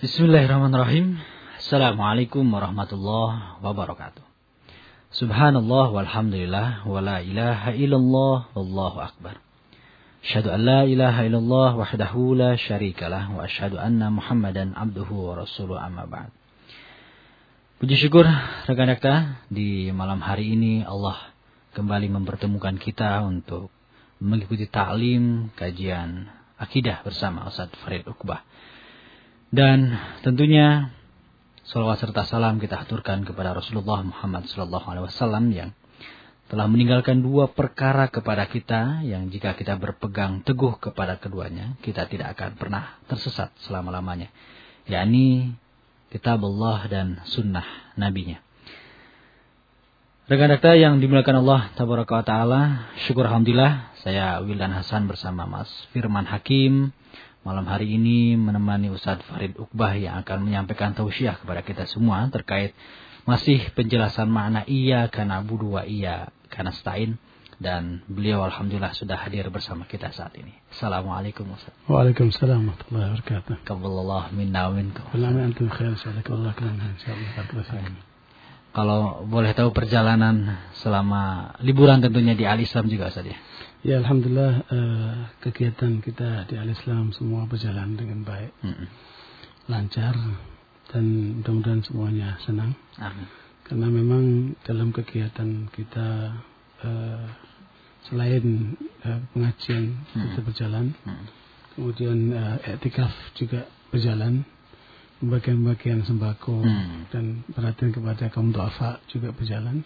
Bismillahirrahmanirrahim. Assalamualaikum warahmatullahi wabarakatuh. Subhanallah walhamdulillah wa la ilaha illallah wallahu akbar. Asyhadu an la ilaha illallah wahdahu la syarikalah wa asyhadu anna Muhammadan abduhu wa rasuluh amma ba'd. Puji syukur rekan-rekan di malam hari ini Allah kembali mempertemukan kita untuk mengikuti taklim kajian akidah bersama Ustaz Farid Uqbah. Dan tentunya salawat serta salam kita aturkan kepada Rasulullah Muhammad SAW yang telah meninggalkan dua perkara kepada kita yang jika kita berpegang teguh kepada keduanya kita tidak akan pernah tersesat selama-lamanya. Yakni kitab Allah dan sunnah nabinya. Rekan-rekan yang dimuliakan Allah Tabaraka wa Ta'ala Syukur Alhamdulillah Saya Wildan Hasan bersama Mas Firman Hakim Malam hari ini menemani Ustadz Farid Uqbah yang akan menyampaikan tausiah kepada kita semua terkait masih penjelasan makna iya karena budua iya karena stain dan beliau alhamdulillah sudah hadir bersama kita saat ini. Assalamualaikum Ustaz. Waalaikumsalam warahmatullahi wabarakatuh. Kaballallah minna wa minkum. antum khair Allah insyaallah. Kalau boleh tahu perjalanan selama liburan tentunya di Al Islam juga saja. Ya? Ya Alhamdulillah uh, kegiatan kita di Al-Islam semua berjalan dengan baik, mm -hmm. lancar dan mudah-mudahan semuanya senang. Amin. Karena memang dalam kegiatan kita uh, selain uh, pengajian mm -hmm. itu berjalan, mm -hmm. kemudian etikaf juga berjalan, bagian-bagian sembako mm. dan perhatian kepada kaum duafa juga berjalan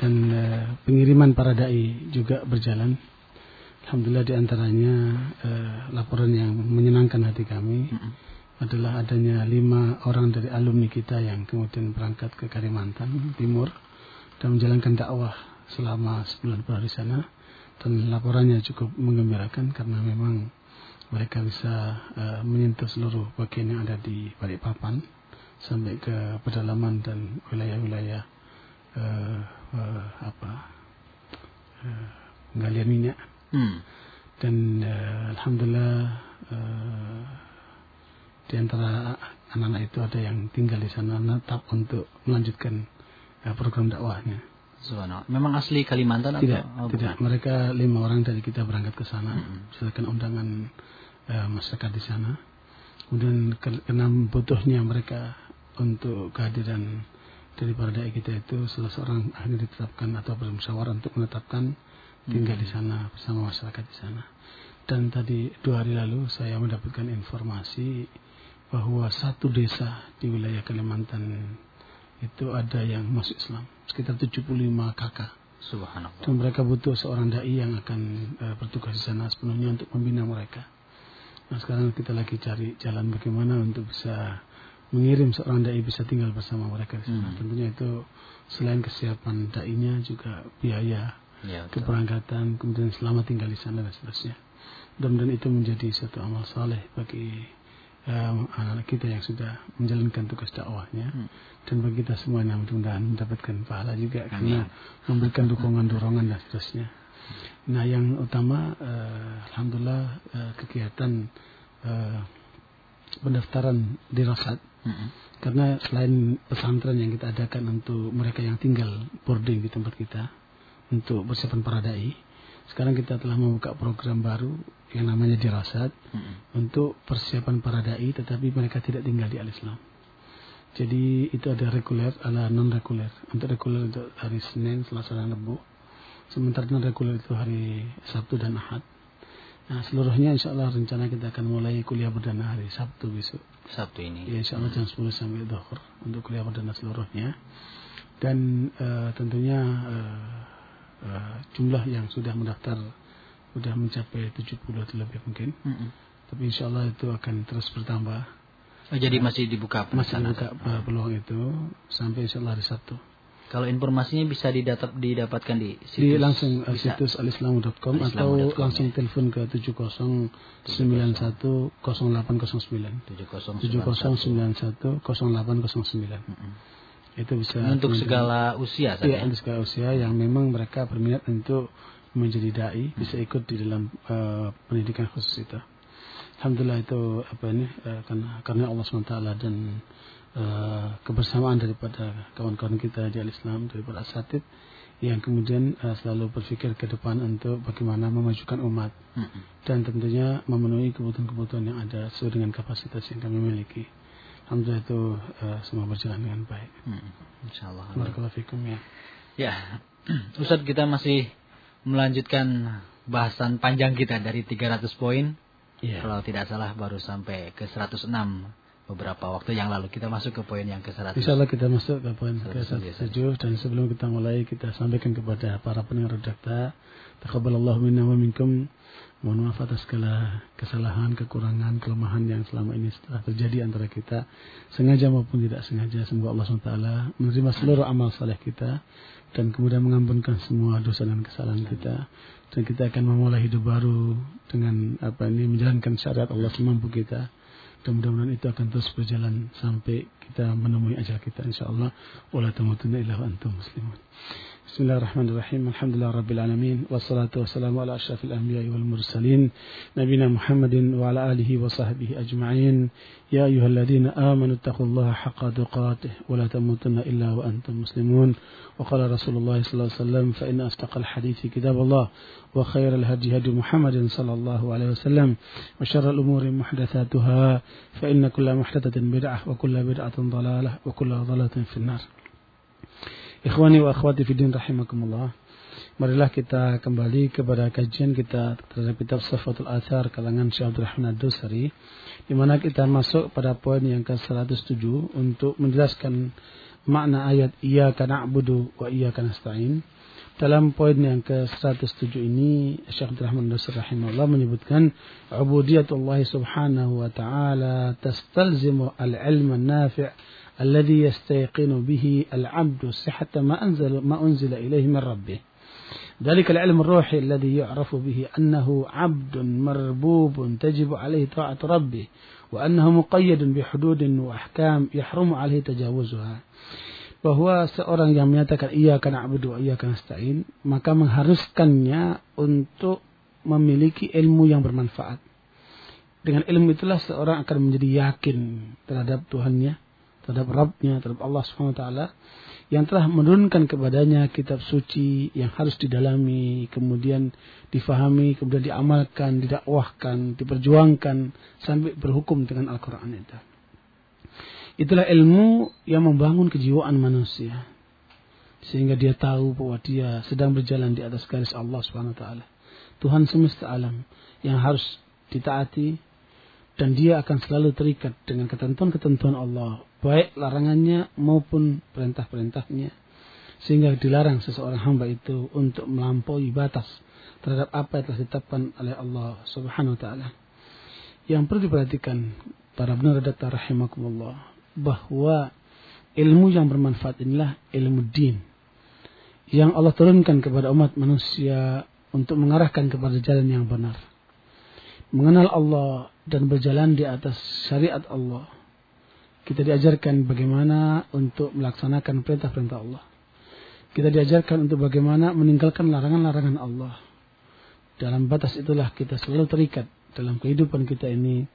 dan uh, pengiriman para dai juga berjalan. Alhamdulillah di antaranya uh, eh, laporan yang menyenangkan hati kami adalah adanya lima orang dari alumni kita yang kemudian berangkat ke Kalimantan Timur dan menjalankan dakwah selama sebulan bulan di sana dan laporannya cukup menggembirakan karena memang mereka bisa uh, menyentuh seluruh bagian yang ada di Balikpapan sampai ke pedalaman dan wilayah-wilayah uh, uh, apa uh, galian minyak hmm. dan uh, alhamdulillah uh, di antara anak-anak itu ada yang tinggal di sana tetap untuk melanjutkan uh, program dakwahnya. Subhanallah. Memang asli Kalimantan tidak, atau? Oh, tidak. Mereka lima orang dari kita berangkat ke sana, hmm. sedangkan undangan uh, masyarakat di sana. Kemudian karena butuhnya mereka untuk kehadiran dari para dai kita itu salah seorang ahli ditetapkan atau bermusyawarah untuk menetapkan tinggal di sana bersama masyarakat di sana. Dan tadi dua hari lalu saya mendapatkan informasi bahwa satu desa di wilayah Kalimantan itu ada yang masuk Islam sekitar 75 kakak. Subhanallah. Dan mereka butuh seorang dai yang akan uh, bertugas di sana sepenuhnya untuk membina mereka. Nah sekarang kita lagi cari jalan bagaimana untuk bisa mengirim seorang dai bisa tinggal bersama mereka di sana. Hmm. Tentunya itu selain kesiapan dai-nya juga biaya ya, keberangkatan, kemudian selama tinggal di sana dan seterusnya. Mudah-mudahan itu menjadi satu amal saleh bagi anak anak-anak kita yang sudah menjalankan tugas dakwahnya hmm. dan bagi kita semuanya mudah-mudahan mendapatkan pahala juga Amin. karena memberikan dukungan-dorongan dan seterusnya. Nah, yang utama uh, alhamdulillah uh, kegiatan uh, pendaftaran di Rasad hmm Karena selain pesantren yang kita adakan untuk mereka yang tinggal boarding di tempat kita untuk persiapan para dai, sekarang kita telah membuka program baru yang namanya Dirasat mm-hmm. untuk persiapan para dai tetapi mereka tidak tinggal di Al-Islam. Jadi itu ada reguler, ada non reguler. Untuk reguler itu hari Senin, Selasa dan Rabu. Sementara non reguler itu hari Sabtu dan Ahad. Nah seluruhnya insya Allah rencana kita akan mulai kuliah perdana hari Sabtu besok. Sabtu ini. Ya insya Allah jam 10 sampai dhuhr untuk kuliah perdana seluruhnya. Dan uh, tentunya uh, uh, jumlah yang sudah mendaftar sudah mencapai 70 atau lebih mungkin. Mm -hmm. Tapi insya Allah itu akan terus bertambah. Oh, jadi masih dibuka Masih dibuka peluang itu sampai insya Allah hari Sabtu. Kalau informasinya bisa didatap, didapatkan di situs di langsung uh, bisa. situs alislamu.com atau langsung ya. telepon ke 7091 0809 7091 0809 mm itu bisa untuk segala usia saja ya, untuk segala usia yang memang mereka berminat untuk menjadi dai hmm. bisa ikut di dalam uh, pendidikan khusus itu Alhamdulillah itu apa ini uh, karena karena Allah SWT dan uh, kebersamaan daripada kawan-kawan kita di Al-Islam daripada asatid yang kemudian uh, selalu berpikir ke depan untuk bagaimana memajukan umat mm -hmm. dan tentunya memenuhi kebutuhan-kebutuhan yang ada sesuai dengan kapasitas yang kami miliki. Alhamdulillah itu uh, semua berjalan dengan baik. Hmm. Insya Allah. ya. Ya, Ustadz kita masih melanjutkan bahasan panjang kita dari 300 poin Yeah. Kalau tidak salah baru sampai ke 106 beberapa waktu yang lalu. Kita masuk ke poin yang ke 100. Insya Allah kita masuk ke poin ke 107 dan sebelum kita mulai kita sampaikan kepada para pendengar redakta. Taqabbalallahu minna wa minkum. Mohon maaf atas segala kesalahan, kekurangan, kelemahan yang selama ini telah terjadi antara kita. Sengaja maupun tidak sengaja. Semoga Allah SWT menerima seluruh amal saleh kita. Dan kemudian mengampunkan semua dosa dan kesalahan kita dan kita akan memulai hidup baru dengan apa ini menjalankan syariat Allah semampu kita dan mudah-mudahan itu akan terus berjalan sampai kita menemui ajal kita insyaallah. Wala tamutunna illa wa antum muslimun بسم الله الرحمن الرحيم الحمد لله رب العالمين والصلاة والسلام على أشرف الأنبياء والمرسلين نبينا محمد وعلى آله وصحبه أجمعين يا أيها الذين آمنوا اتقوا الله حق تقاته ولا تموتن إلا وأنتم مسلمون وقال رسول الله صلى الله عليه وسلم فإن أصدق الحديث كتاب الله وخير الهدي هدي محمد صلى الله عليه وسلم وشر الأمور محدثاتها فإن كل محدثة بدعة وكل بدعة ضلالة وكل ضلالة في النار Ikhwani wa akhwati fidin rahimakumullah. Marilah kita kembali kepada kajian kita terhadap kitab Safatul Athar kalangan Syekh Abdul Rahman Ad-Dusari di mana kita masuk pada poin yang ke-107 untuk menjelaskan makna ayat iyyaka na'budu wa iyyaka nasta'in. Dalam poin yang ke-107 ini Syekh Abdul Rahman Ad-Dusari rahimahullah menyebutkan ubudiyatullah subhanahu wa ta'ala tastalzimu al-ilma nafi' الذي يستيقن به العبد صحة ما أنزل ما أنزل إليه من ربه ذلك العلم الروحي الذي يعرف به أنه عبد مربوب تجب عليه طاعة ربه وأنه مقيد بحدود وأحكام يحرم عليه تجاوزها bahwa seorang yang menyatakan iya karena abudu iya karena nasta'in maka mengharuskannya untuk memiliki ilmu yang bermanfaat dengan ilmu itulah seorang akan menjadi yakin terhadap Tuhannya terhadap Rabbnya, terhadap Allah SWT yang telah menurunkan kepadanya kitab suci yang harus didalami, kemudian difahami, kemudian diamalkan, didakwahkan, diperjuangkan sampai berhukum dengan Al-Quran itu. Itulah ilmu yang membangun kejiwaan manusia. Sehingga dia tahu bahwa dia sedang berjalan di atas garis Allah SWT. Tuhan semesta alam yang harus ditaati dan dia akan selalu terikat dengan ketentuan-ketentuan Allah baik larangannya maupun perintah-perintahnya sehingga dilarang seseorang hamba itu untuk melampaui batas terhadap apa yang telah ditetapkan oleh Allah Subhanahu wa taala. Yang perlu diperhatikan para benar data rahimakumullah bahwa ilmu yang bermanfaat inilah ilmu din yang Allah turunkan kepada umat manusia untuk mengarahkan kepada jalan yang benar. Mengenal Allah dan berjalan di atas syariat Allah kita diajarkan bagaimana untuk melaksanakan perintah-perintah Allah. Kita diajarkan untuk bagaimana meninggalkan larangan-larangan Allah. Dalam batas itulah kita selalu terikat dalam kehidupan kita ini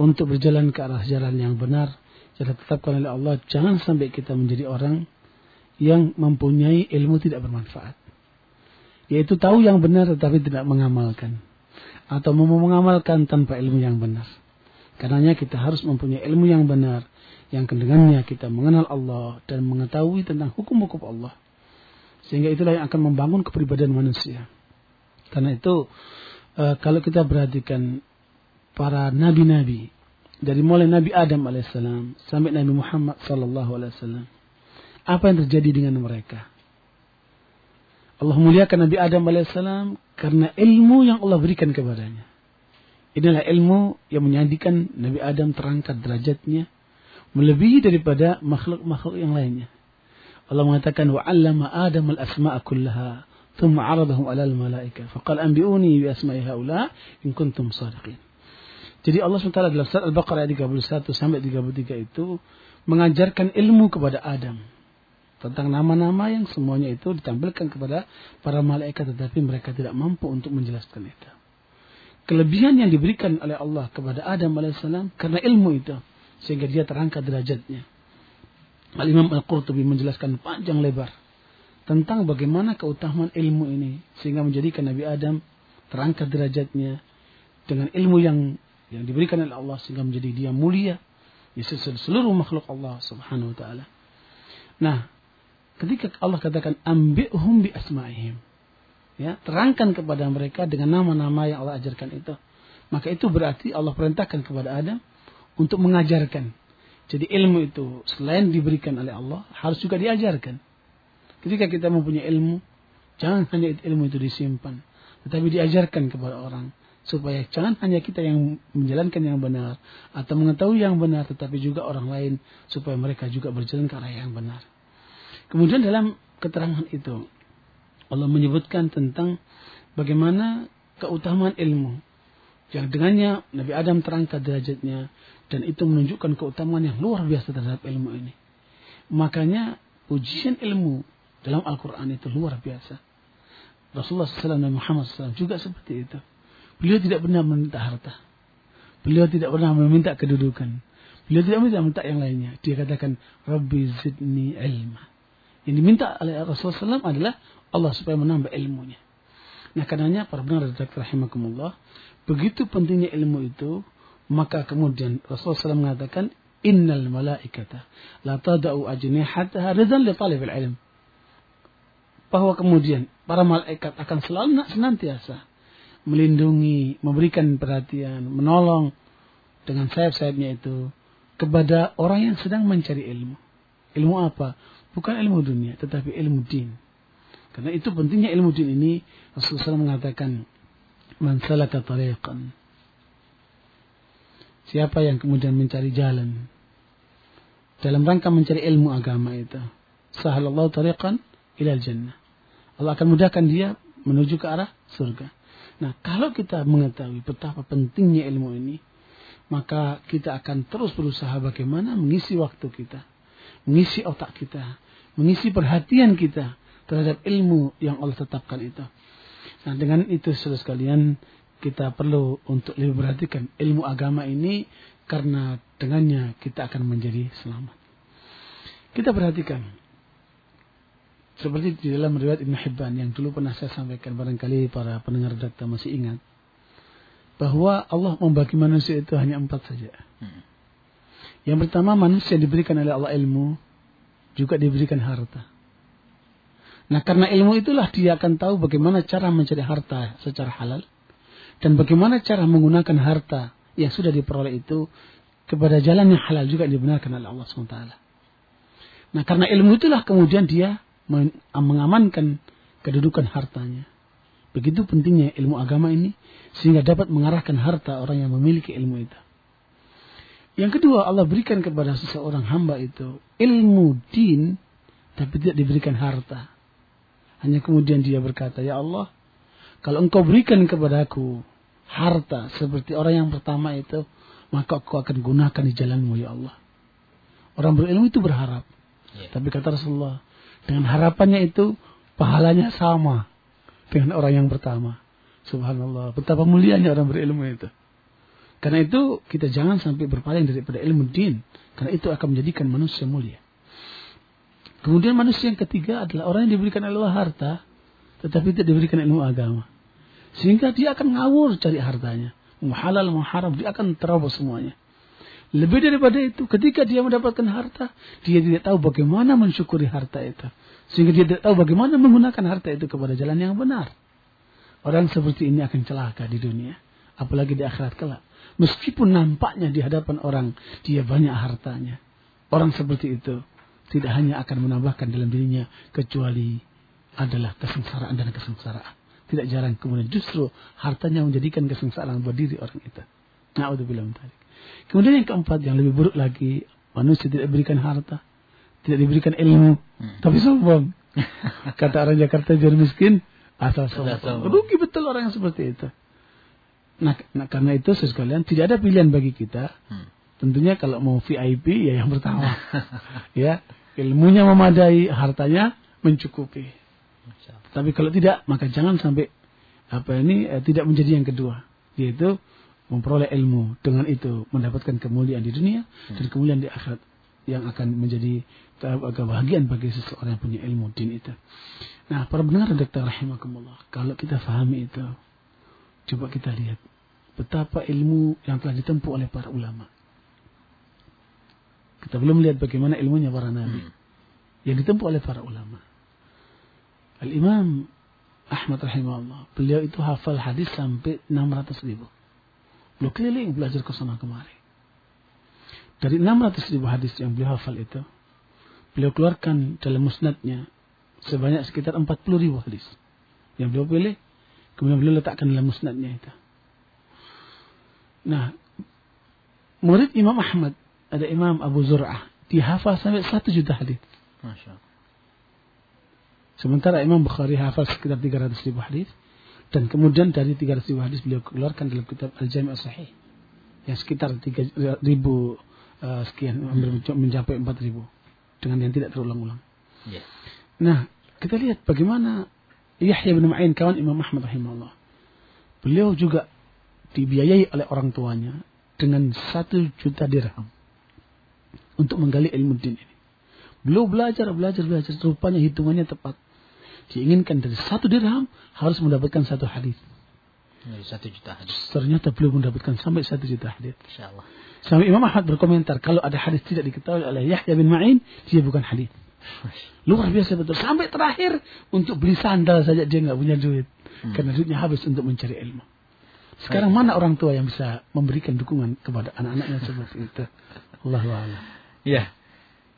untuk berjalan ke arah jalan yang benar. Jadi tetapkan oleh Allah, jangan sampai kita menjadi orang yang mempunyai ilmu tidak bermanfaat. Yaitu tahu yang benar tetapi tidak mengamalkan. Atau mau mengamalkan tanpa ilmu yang benar. Karenanya kita harus mempunyai ilmu yang benar yang dengannya kita mengenal Allah dan mengetahui tentang hukum-hukum Allah. Sehingga itulah yang akan membangun kepribadian manusia. Karena itu e, kalau kita perhatikan para nabi-nabi dari mulai Nabi Adam alaihissalam sampai Nabi Muhammad sallallahu alaihi wasallam apa yang terjadi dengan mereka? Allah muliakan Nabi Adam alaihissalam karena ilmu yang Allah berikan kepadanya. Inilah ilmu yang menyandikan Nabi Adam terangkat derajatnya melebihi daripada makhluk-makhluk yang lainnya. Allah mengatakan wa 'allama Adam al-asma'a kullaha thumma 'aradahum 'ala al-malaika faqala anbi'uni bi asma'i haula in kuntum shadiqin. Jadi Allah SWT dalam surat Al-Baqarah ayat 31 sampai 33 itu mengajarkan ilmu kepada Adam tentang nama-nama yang semuanya itu ditampilkan kepada para malaikat tetapi mereka tidak mampu untuk menjelaskan itu. kelebihan yang diberikan oleh Allah kepada Adam alaihissalam karena ilmu itu sehingga dia terangkat derajatnya. Al Imam Al Qurtubi menjelaskan panjang lebar tentang bagaimana keutamaan ilmu ini sehingga menjadikan Nabi Adam terangkat derajatnya dengan ilmu yang yang diberikan oleh Allah sehingga menjadi dia mulia di seluruh makhluk Allah Subhanahu wa taala. Nah, ketika Allah katakan ambi'hum bi asma'ihim ya terangkan kepada mereka dengan nama-nama yang Allah ajarkan itu maka itu berarti Allah perintahkan kepada Adam untuk mengajarkan. Jadi ilmu itu selain diberikan oleh Allah harus juga diajarkan. Ketika kita mempunyai ilmu jangan hanya ilmu itu disimpan tetapi diajarkan kepada orang. Supaya jangan hanya kita yang menjalankan yang benar atau mengetahui yang benar tetapi juga orang lain supaya mereka juga berjalan ke arah yang benar. Kemudian dalam keterangan itu Allah menyebutkan tentang bagaimana keutamaan ilmu yang dengannya Nabi Adam terangkat derajatnya dan itu menunjukkan keutamaan yang luar biasa terhadap ilmu ini. Makanya ujian ilmu dalam Al-Quran itu luar biasa. Rasulullah SAW dan Muhammad SAW juga seperti itu. Beliau tidak pernah meminta harta. Beliau tidak pernah meminta kedudukan. Beliau tidak meminta yang lainnya. Dia katakan, Rabbi zidni ilma. Yang diminta oleh Rasulullah SAW adalah Allah supaya menambah ilmunya. Nah karenanya para benar redaksi rahimakumullah, begitu pentingnya ilmu itu, maka kemudian Rasulullah SAW mengatakan, Innal malaikata la tada'u ajnihataha ridan li talibil ilm. Bahwa kemudian para malaikat akan selalu senantiasa melindungi, memberikan perhatian, menolong dengan sayap-sayapnya itu kepada orang yang sedang mencari ilmu. Ilmu apa? Bukan ilmu dunia, tetapi ilmu din. Karena itu pentingnya ilmu din ini Rasulullah SAW mengatakan man salaka tariqan Siapa yang kemudian mencari jalan dalam rangka mencari ilmu agama itu sahalallahu tariqan ilal jannah. Allah akan mudahkan dia menuju ke arah surga. Nah, kalau kita mengetahui betapa pentingnya ilmu ini, maka kita akan terus berusaha bagaimana mengisi waktu kita, mengisi otak kita, mengisi perhatian kita terhadap ilmu yang Allah tetapkan itu. Nah dengan itu saudara sekalian kita perlu untuk lebih perhatikan ilmu agama ini karena dengannya kita akan menjadi selamat. Kita perhatikan seperti di dalam riwayat Ibn Hibban yang dulu pernah saya sampaikan barangkali para pendengar data masih ingat bahwa Allah membagi manusia itu hanya empat saja. Hmm. Yang pertama manusia diberikan oleh Allah ilmu juga diberikan harta. Nah karena ilmu itulah dia akan tahu bagaimana cara mencari harta secara halal. Dan bagaimana cara menggunakan harta yang sudah diperoleh itu kepada jalan yang halal juga dibenarkan oleh Allah SWT. Nah karena ilmu itulah kemudian dia mengamankan kedudukan hartanya. Begitu pentingnya ilmu agama ini sehingga dapat mengarahkan harta orang yang memiliki ilmu itu. Yang kedua Allah berikan kepada seseorang hamba itu ilmu din tapi tidak diberikan harta. Hanya kemudian dia berkata, Ya Allah, kalau engkau berikan kepadaku harta seperti orang yang pertama itu, maka aku akan gunakan di jalanmu, Ya Allah. Orang berilmu itu berharap. Yeah. Tapi kata Rasulullah, dengan harapannya itu, pahalanya sama dengan orang yang pertama. Subhanallah, betapa mulianya orang berilmu itu. Karena itu kita jangan sampai berpaling daripada ilmu din. Karena itu akan menjadikan manusia mulia. Kemudian manusia yang ketiga adalah orang yang diberikan ilmu harta, tetapi tidak diberikan ilmu agama. Sehingga dia akan ngawur cari hartanya. Mau halal, mau haram, dia akan terobos semuanya. Lebih daripada itu, ketika dia mendapatkan harta, dia tidak tahu bagaimana mensyukuri harta itu. Sehingga dia tidak tahu bagaimana menggunakan harta itu kepada jalan yang benar. Orang seperti ini akan celaka di dunia. Apalagi di akhirat kelak. Meskipun nampaknya di hadapan orang, dia banyak hartanya. Orang seperti itu tidak hanya akan menambahkan dalam dirinya kecuali adalah kesengsaraan dan kesengsaraan. Tidak jarang kemudian justru hartanya menjadikan kesengsaraan buat diri orang itu. Na'udzubillah tadi. Kemudian yang keempat yang lebih buruk lagi, manusia tidak diberikan harta, tidak diberikan ilmu, hmm. tapi sombong. Kata orang Jakarta jadi miskin, asal sombong. Rugi betul orang yang seperti itu. Nah, nah karena itu sekalian tidak ada pilihan bagi kita. Hmm. Tentunya kalau mau VIP ya yang pertama. ya, ilmunya memadai, hartanya mencukupi. Tapi kalau tidak, maka jangan sampai apa ini eh, tidak menjadi yang kedua. yaitu memperoleh ilmu dengan itu mendapatkan kemuliaan di dunia hmm. dan kemuliaan di akhirat yang akan menjadi kebahagiaan bagi seseorang yang punya ilmu din itu. Nah, para pendengar dokter rahimakumullah, kalau kita fahami itu, coba kita lihat betapa ilmu yang telah ditempuh oleh para ulama. Kita belum lihat bagaimana ilmunya para nabi hmm. yang ditempuh oleh para ulama. Al-Imam Ahmad rahimahullah, beliau itu hafal hadis sampai 600 ribu. Beliau keliling belajar ke sana kemari. Dari 600 ribu hadis yang beliau hafal itu, beliau keluarkan dalam musnadnya sebanyak sekitar 40 ribu hadis. Yang beliau pilih, kemudian beliau letakkan dalam musnadnya itu. Nah, murid Imam Ahmad, ada Imam Abu Zur'ah, dihafal sampai 1 juta hadis. Masya Allah. Sementara Imam Bukhari hafal sekitar 300 ribu hadis dan kemudian dari 300 ribu hadis beliau keluarkan dalam kitab Al-Jami' As-Sahih yang sekitar 3000 uh, eh, sekian hampir mencapai 4000 dengan yang tidak terulang-ulang. Yeah. Nah, kita lihat bagaimana Yahya bin Ma'in kawan Imam Ahmad rahimahullah. Beliau juga dibiayai oleh orang tuanya dengan satu juta dirham untuk menggali ilmu din ini. Beliau belajar, belajar, belajar. Rupanya hitungannya tepat. Diinginkan dari satu dirham harus mendapatkan satu hadis. Dari satu juta hadis. Ternyata beliau mendapatkan sampai satu juta hadis. Insyaallah. Sampai Imam Ahmad berkomentar kalau ada hadis tidak diketahui oleh Yahya bin Ma'in, dia bukan hadis. Luar biasa betul. Sampai terakhir untuk beli sandal saja dia nggak punya duit. Hmm. Karena duitnya habis untuk mencari ilmu. Sekarang Baik. mana orang tua yang bisa memberikan dukungan kepada anak-anaknya seperti itu? Allah Ya.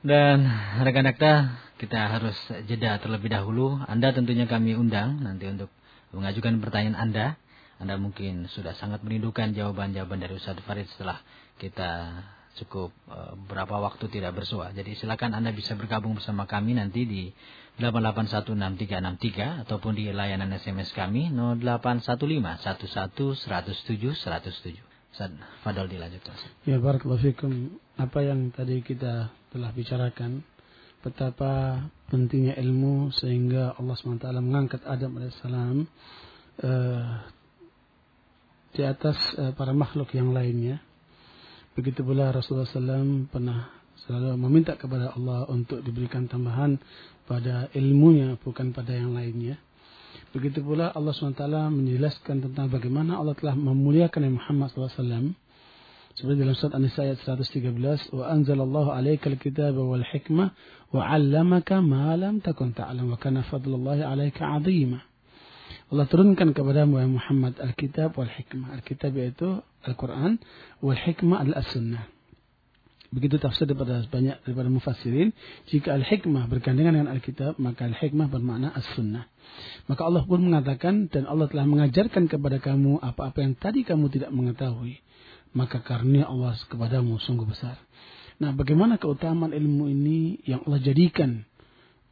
Dan rekan-rekan kita harus jeda terlebih dahulu. Anda tentunya kami undang nanti untuk mengajukan pertanyaan Anda. Anda mungkin sudah sangat merindukan jawaban-jawaban dari Ustadz Farid setelah kita cukup uh, berapa waktu tidak bersua. Jadi silakan Anda bisa bergabung bersama kami nanti di 8816363 ataupun di layanan SMS kami 081511107107. Ustaz Fadol dilanjutkan. Ya barakallahu fikum. Apa yang tadi kita telah bicarakan betapa pentingnya ilmu sehingga Allah SWT mengangkat Adam AS uh, eh, di atas uh, para makhluk yang lainnya. Begitu pula Rasulullah SAW pernah selalu meminta kepada Allah untuk diberikan tambahan pada ilmunya bukan pada yang lainnya. Begitu pula Allah SWT menjelaskan tentang bagaimana Allah telah memuliakan Muhammad SAW. Seperti dalam surat An-Nisa ayat 113, "Wa anzalallahu 'alaikal kitaba wal hikmah wa 'allamaka ma lam takun ta'lam wa kana fadlullahi 'alaika 'azima." Allah turunkan kepadamu ya Muhammad Alkitab wal hikmah. Alkitab yaitu Al-Quran, wal hikmah adalah As-Sunnah. Begitu tafsir daripada banyak daripada mufassirin, jika al-hikmah bergandengan dengan Alkitab, maka al-hikmah bermakna as-sunnah. Maka Allah pun mengatakan dan Allah telah mengajarkan kepada kamu apa-apa yang tadi kamu tidak mengetahui. Maka karunia Allah kepadamu sungguh besar. Nah, bagaimana keutamaan ilmu ini yang Allah jadikan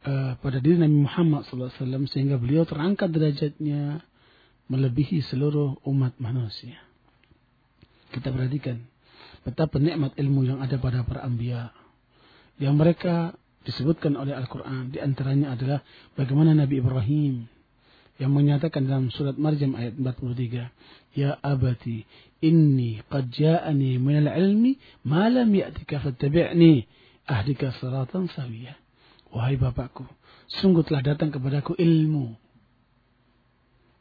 uh, pada diri Nabi Muhammad SAW sehingga beliau terangkat derajatnya melebihi seluruh umat manusia. Kita perhatikan betapa nikmat ilmu yang ada pada para anbiya yang mereka disebutkan oleh Al-Quran. Di antaranya adalah bagaimana Nabi Ibrahim yang menyatakan dalam surat Maryam ayat 43. Ya abati, inni qad ja'ani minal ilmi ma lam ya'tika fattabi'ni ahdika siratan sawiyah. Wahai bapakku, sungguh telah datang kepadaku ilmu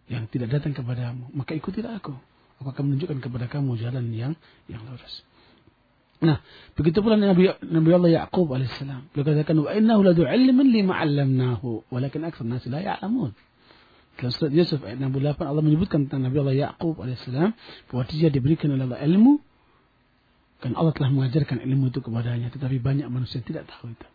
yang tidak datang kepadamu. Maka ikutilah aku. Aku akan menunjukkan kepada kamu jalan yang yang lurus. Nah, begitu pula Nabi, Nabi Allah Yaqub alaihissalam. Beliau katakan, "Wa innahu ladu ilmin lima 'allamnahu, walakin aktsar nasi la ya'lamun." Dalam surat Yusuf ayat 68 Allah menyebutkan tentang Nabi Allah Yaqub alaihissalam bahwa dia diberikan oleh Allah ilmu dan Allah telah mengajarkan ilmu itu kepadanya, tetapi banyak manusia tidak tahu itu.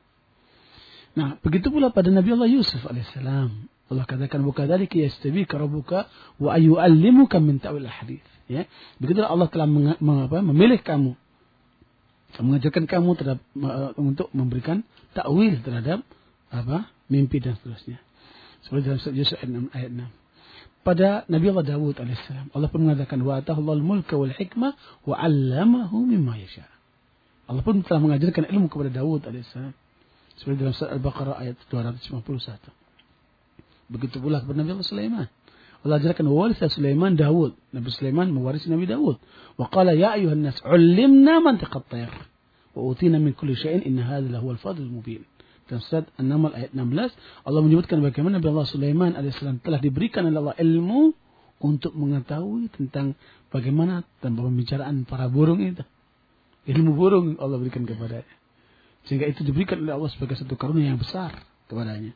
Nah, begitu pula pada Nabi Allah Yusuf alaihissalam. Allah katakan, "Wa kadzalika yastabika rabbuka wa ayu'allimuka min ta'wil hadis." Ya. Begitu Allah telah memilih kamu mengajarkan kamu terhadap uh, untuk memberikan takwil terhadap apa mimpi dan seterusnya. Seperti dalam surat Yusuf ayat 6. Pada Nabi Allah Dawud alaihissalam, Allah pun mengatakan wa atahullahu mulka wal hikmah wa 'allamahu mimma yasha. Allah pun telah mengajarkan ilmu kepada Dawud alaihissalam. Seperti dalam surat Al-Baqarah ayat 251. Begitu pula kepada Nabi Allah Sulaiman. Allah ajarkan wawarisa Sulaiman Dawud. Nabi Sulaiman mewarisi Nabi Dawud. Wa qala ya ayuhan nas ulimna mantiqat tayr. Wa utina min kulli syai'in inna hadha lahu al-fadl mubin. Dalam surat An-Naml ayat 16 Allah menyebutkan bagaimana Nabi Allah Sulaiman alaihissalam telah diberikan oleh Allah ilmu untuk mengetahui tentang bagaimana tentang pembicaraan para burung itu. Ilmu burung Allah berikan kepadanya. Sehingga itu diberikan oleh Allah sebagai satu karunia yang besar kepadanya.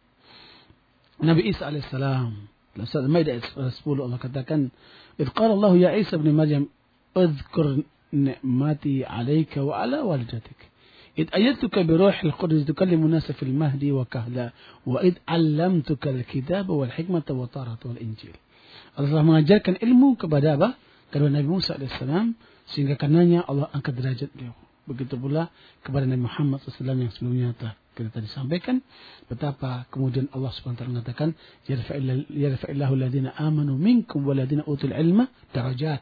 Nabi Isa alaihissalam الأستاذ ما يدعي رسول الله كذا كان إذ قال الله يا عيسى ابن مريم أذكر نعمتي عليك وعلى والدتك إذ أيدتك بروح القدس تكلم الناس في المهدي وكهلا وإذ علمتك الكتاب والحكمة والطارة والإنجيل الله mengajarkan ilmu kepada apa? kepada Nabi Musa AS sehingga karenanya Allah angkat derajat beliau. Begitu pula kepada Nabi Muhammad SAW yang sebelumnya telah kita tadi sampaikan betapa kemudian Allah SWT mengatakan yarfa'illahu alladhina amanu minkum waladina utul ilma darajat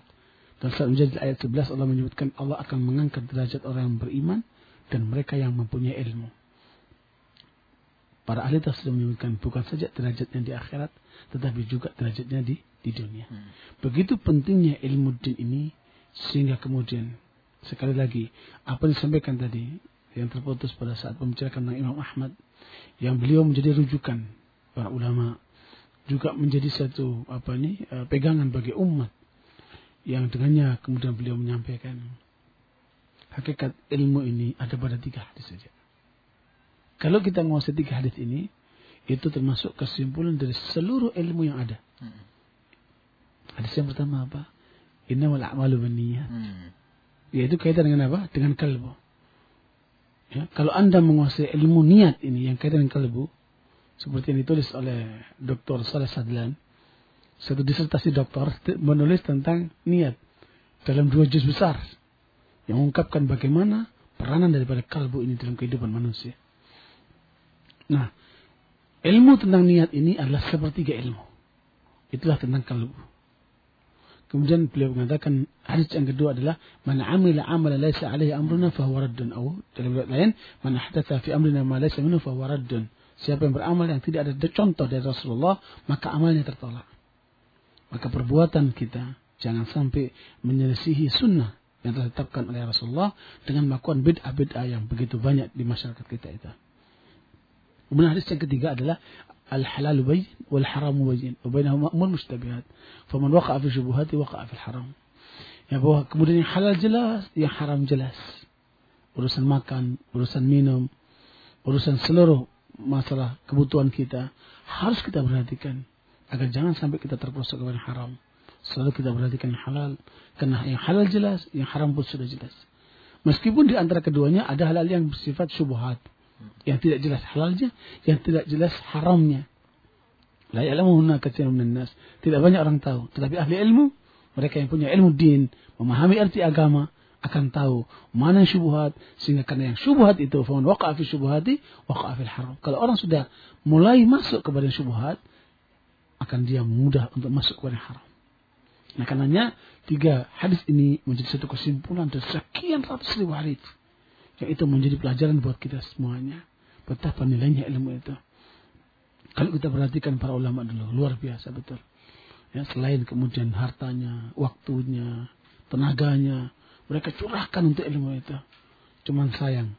dan saat menjadi ayat 11 Allah menyebutkan Allah akan mengangkat derajat orang yang beriman dan mereka yang mempunyai ilmu. Para ahli tafsir menyebutkan bukan saja derajatnya di akhirat, tetapi juga derajatnya di di dunia. Hmm. Begitu pentingnya ilmu din ini sehingga kemudian sekali lagi apa yang disampaikan tadi yang terputus pada saat membicarakan tentang Imam Ahmad yang beliau menjadi rujukan para ulama juga menjadi satu apa ini eh, pegangan bagi umat yang dengannya kemudian beliau menyampaikan hakikat ilmu ini ada pada tiga hadis saja. Kalau kita menguasai tiga hadis ini, itu termasuk kesimpulan dari seluruh ilmu yang ada. Hmm. Hadis yang pertama apa? Innamal a'malu binniyat. Hmm. Yaitu kaitan dengan apa? Dengan kalbu. Ya, kalau Anda menguasai ilmu niat ini yang kaitan dengan kalbu, seperti yang ditulis oleh Dr. Saleh Sadlan, satu disertasi doktor menulis tentang niat dalam dua juz besar yang mengungkapkan bagaimana peranan daripada kalbu ini dalam kehidupan manusia. Nah, ilmu tentang niat ini adalah sepertiga ilmu. Itulah tentang kalbu. Kemudian beliau mengatakan hadis yang kedua adalah man amila amala laisa alaihi amruna fa huwa raddun atau dalam riwayat lain man ahdatha fi amrina ma laisa minhu fa huwa raddun. Siapa yang beramal yang tidak ada contoh dari Rasulullah maka amalnya tertolak. Maka perbuatan kita jangan sampai menyelisihi sunnah yang telah ditetapkan oleh Rasulullah dengan melakukan bid'ah-bid'ah yang begitu banyak di masyarakat kita itu. Kemudian hadis yang ketiga adalah wal haram bayyin wa bainahuma umur mustabihat. Faman waqa'a fi syubuhati waqa'a fil haram. Ya bahwa kemudian yang halal jelas, yang haram jelas. Urusan makan, urusan minum, urusan seluruh masalah kebutuhan kita harus kita perhatikan agar jangan sampai kita terperosok kepada haram. Selalu kita perhatikan yang halal. Karena yang halal jelas, yang haram pun sudah jelas. Meskipun di antara keduanya ada halal yang bersifat syubhat. Yang tidak jelas halalnya, yang tidak jelas haramnya. La ya'lamuhunna katsirun minan nas. Tidak banyak orang tahu. Tetapi ahli ilmu, mereka yang punya ilmu din, memahami arti agama, akan tahu mana syubhat sehingga karena yang syubhat itu faman waqa'a fi syubhati waqa'a fil haram. Kalau orang sudah mulai masuk kepada syubhat akan dia mudah untuk masuk kepada haram. Nah karenanya tiga hadis ini menjadi satu kesimpulan dari sekian ratus ribu hadis yang itu menjadi pelajaran buat kita semuanya. Betapa nilainya ilmu itu. Kalau kita perhatikan para ulama dulu luar biasa betul. Ya, selain kemudian hartanya, waktunya, tenaganya, mereka curahkan untuk ilmu itu. Cuman sayang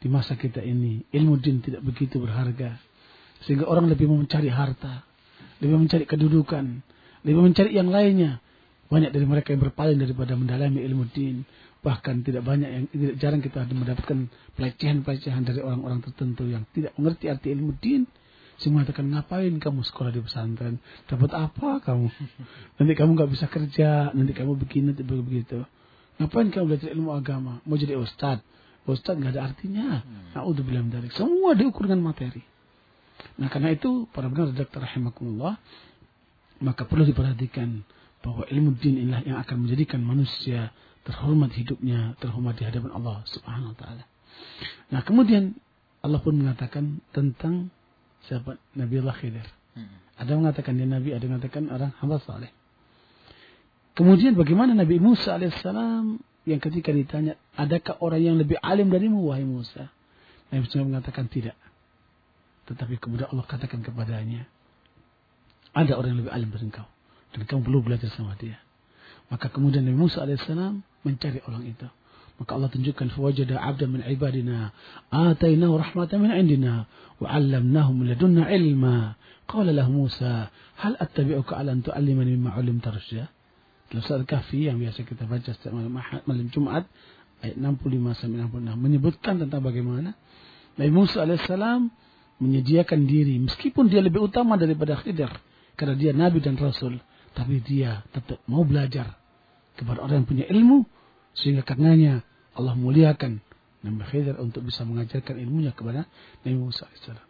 di masa kita ini ilmu din tidak begitu berharga sehingga orang lebih mencari harta, lebih mencari kedudukan, lebih mencari yang lainnya banyak dari mereka yang berpaling daripada mendalami ilmu din. Bahkan tidak banyak yang tidak jarang kita mendapatkan pelecehan-pelecehan dari orang-orang tertentu yang tidak mengerti arti ilmu din. Semua mengatakan ngapain kamu sekolah di pesantren? Dapat apa kamu? Nanti kamu nggak bisa kerja, nanti kamu begini, nanti begitu. Ngapain kamu belajar ilmu agama? Mau jadi ustad? Ustad nggak ada artinya. Nah, udah bilang dari semua diukur dengan materi. Nah karena itu para benar redaktor rahimakumullah maka perlu diperhatikan bahwa ilmu din inilah yang akan menjadikan manusia terhormat hidupnya, terhormat di hadapan Allah Subhanahu wa taala. Nah, kemudian Allah pun mengatakan tentang siapa Nabi Allah Khidir. Hmm. Ada yang mengatakan dia nabi, ada yang mengatakan orang hamba saleh. Kemudian bagaimana Nabi Musa alaihissalam yang ketika ditanya, adakah orang yang lebih alim darimu wahai Musa? Nabi Musa mengatakan tidak. Tetapi kemudian Allah katakan kepadanya, ada orang yang lebih alim dari engkau. dan kamu perlu belajar sama dia. Maka kemudian Nabi Musa alaihissalam mencari orang itu. Maka Allah tunjukkan fawajada abdan min ibadina atainahu rahmatan min indina wa 'allamnahu min ladunna ilma. Qala lahu Musa, "Hal attabi'uka 'ala an tu'allimani mimma 'allamta rusyda?" Dalam surat Kahfi yang biasa kita baca setiap malam, malam Jumat ayat 65 sampai 66 menyebutkan tentang bagaimana Nabi Musa alaihissalam menyediakan diri meskipun dia lebih utama daripada Khidir karena dia nabi dan rasul tapi dia tetap mau belajar kepada orang yang punya ilmu sehingga karenanya Allah muliakan Nabi Khidir untuk bisa mengajarkan ilmunya kepada Nabi Musa alaihissalam.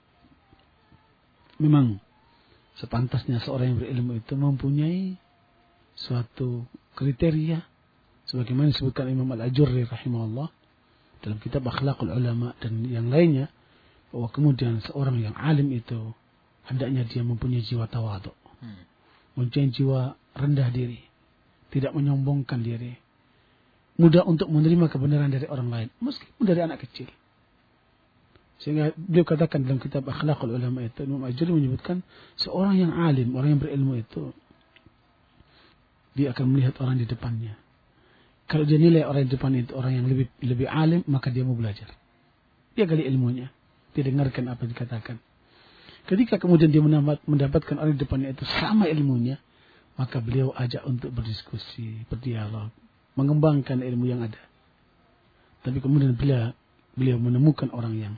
Memang sepantasnya seorang yang berilmu itu mempunyai suatu kriteria sebagaimana disebutkan Imam Al-Ajurri rahimahullah dalam kitab Akhlaqul Ulama dan yang lainnya bahwa kemudian seorang yang alim itu hendaknya dia mempunyai jiwa tawadhu. Hmm. Mempunyai jiwa rendah diri, tidak menyombongkan diri. Mudah untuk menerima kebenaran dari orang lain, meskipun dari anak kecil. Sehingga beliau katakan dalam kitab Akhlaqul Ulama itu, Imam Ajuri menyebutkan seorang yang alim, orang yang berilmu itu, dia akan melihat orang di depannya. Kalau dia nilai orang di depan itu orang yang lebih lebih alim, maka dia mau belajar. Dia gali ilmunya, dia dengarkan apa yang dikatakan. Ketika kemudian dia mendapatkan orang di depannya itu sama ilmunya, maka beliau ajak untuk berdiskusi, berdialog, mengembangkan ilmu yang ada. Tapi kemudian beliau beliau menemukan orang yang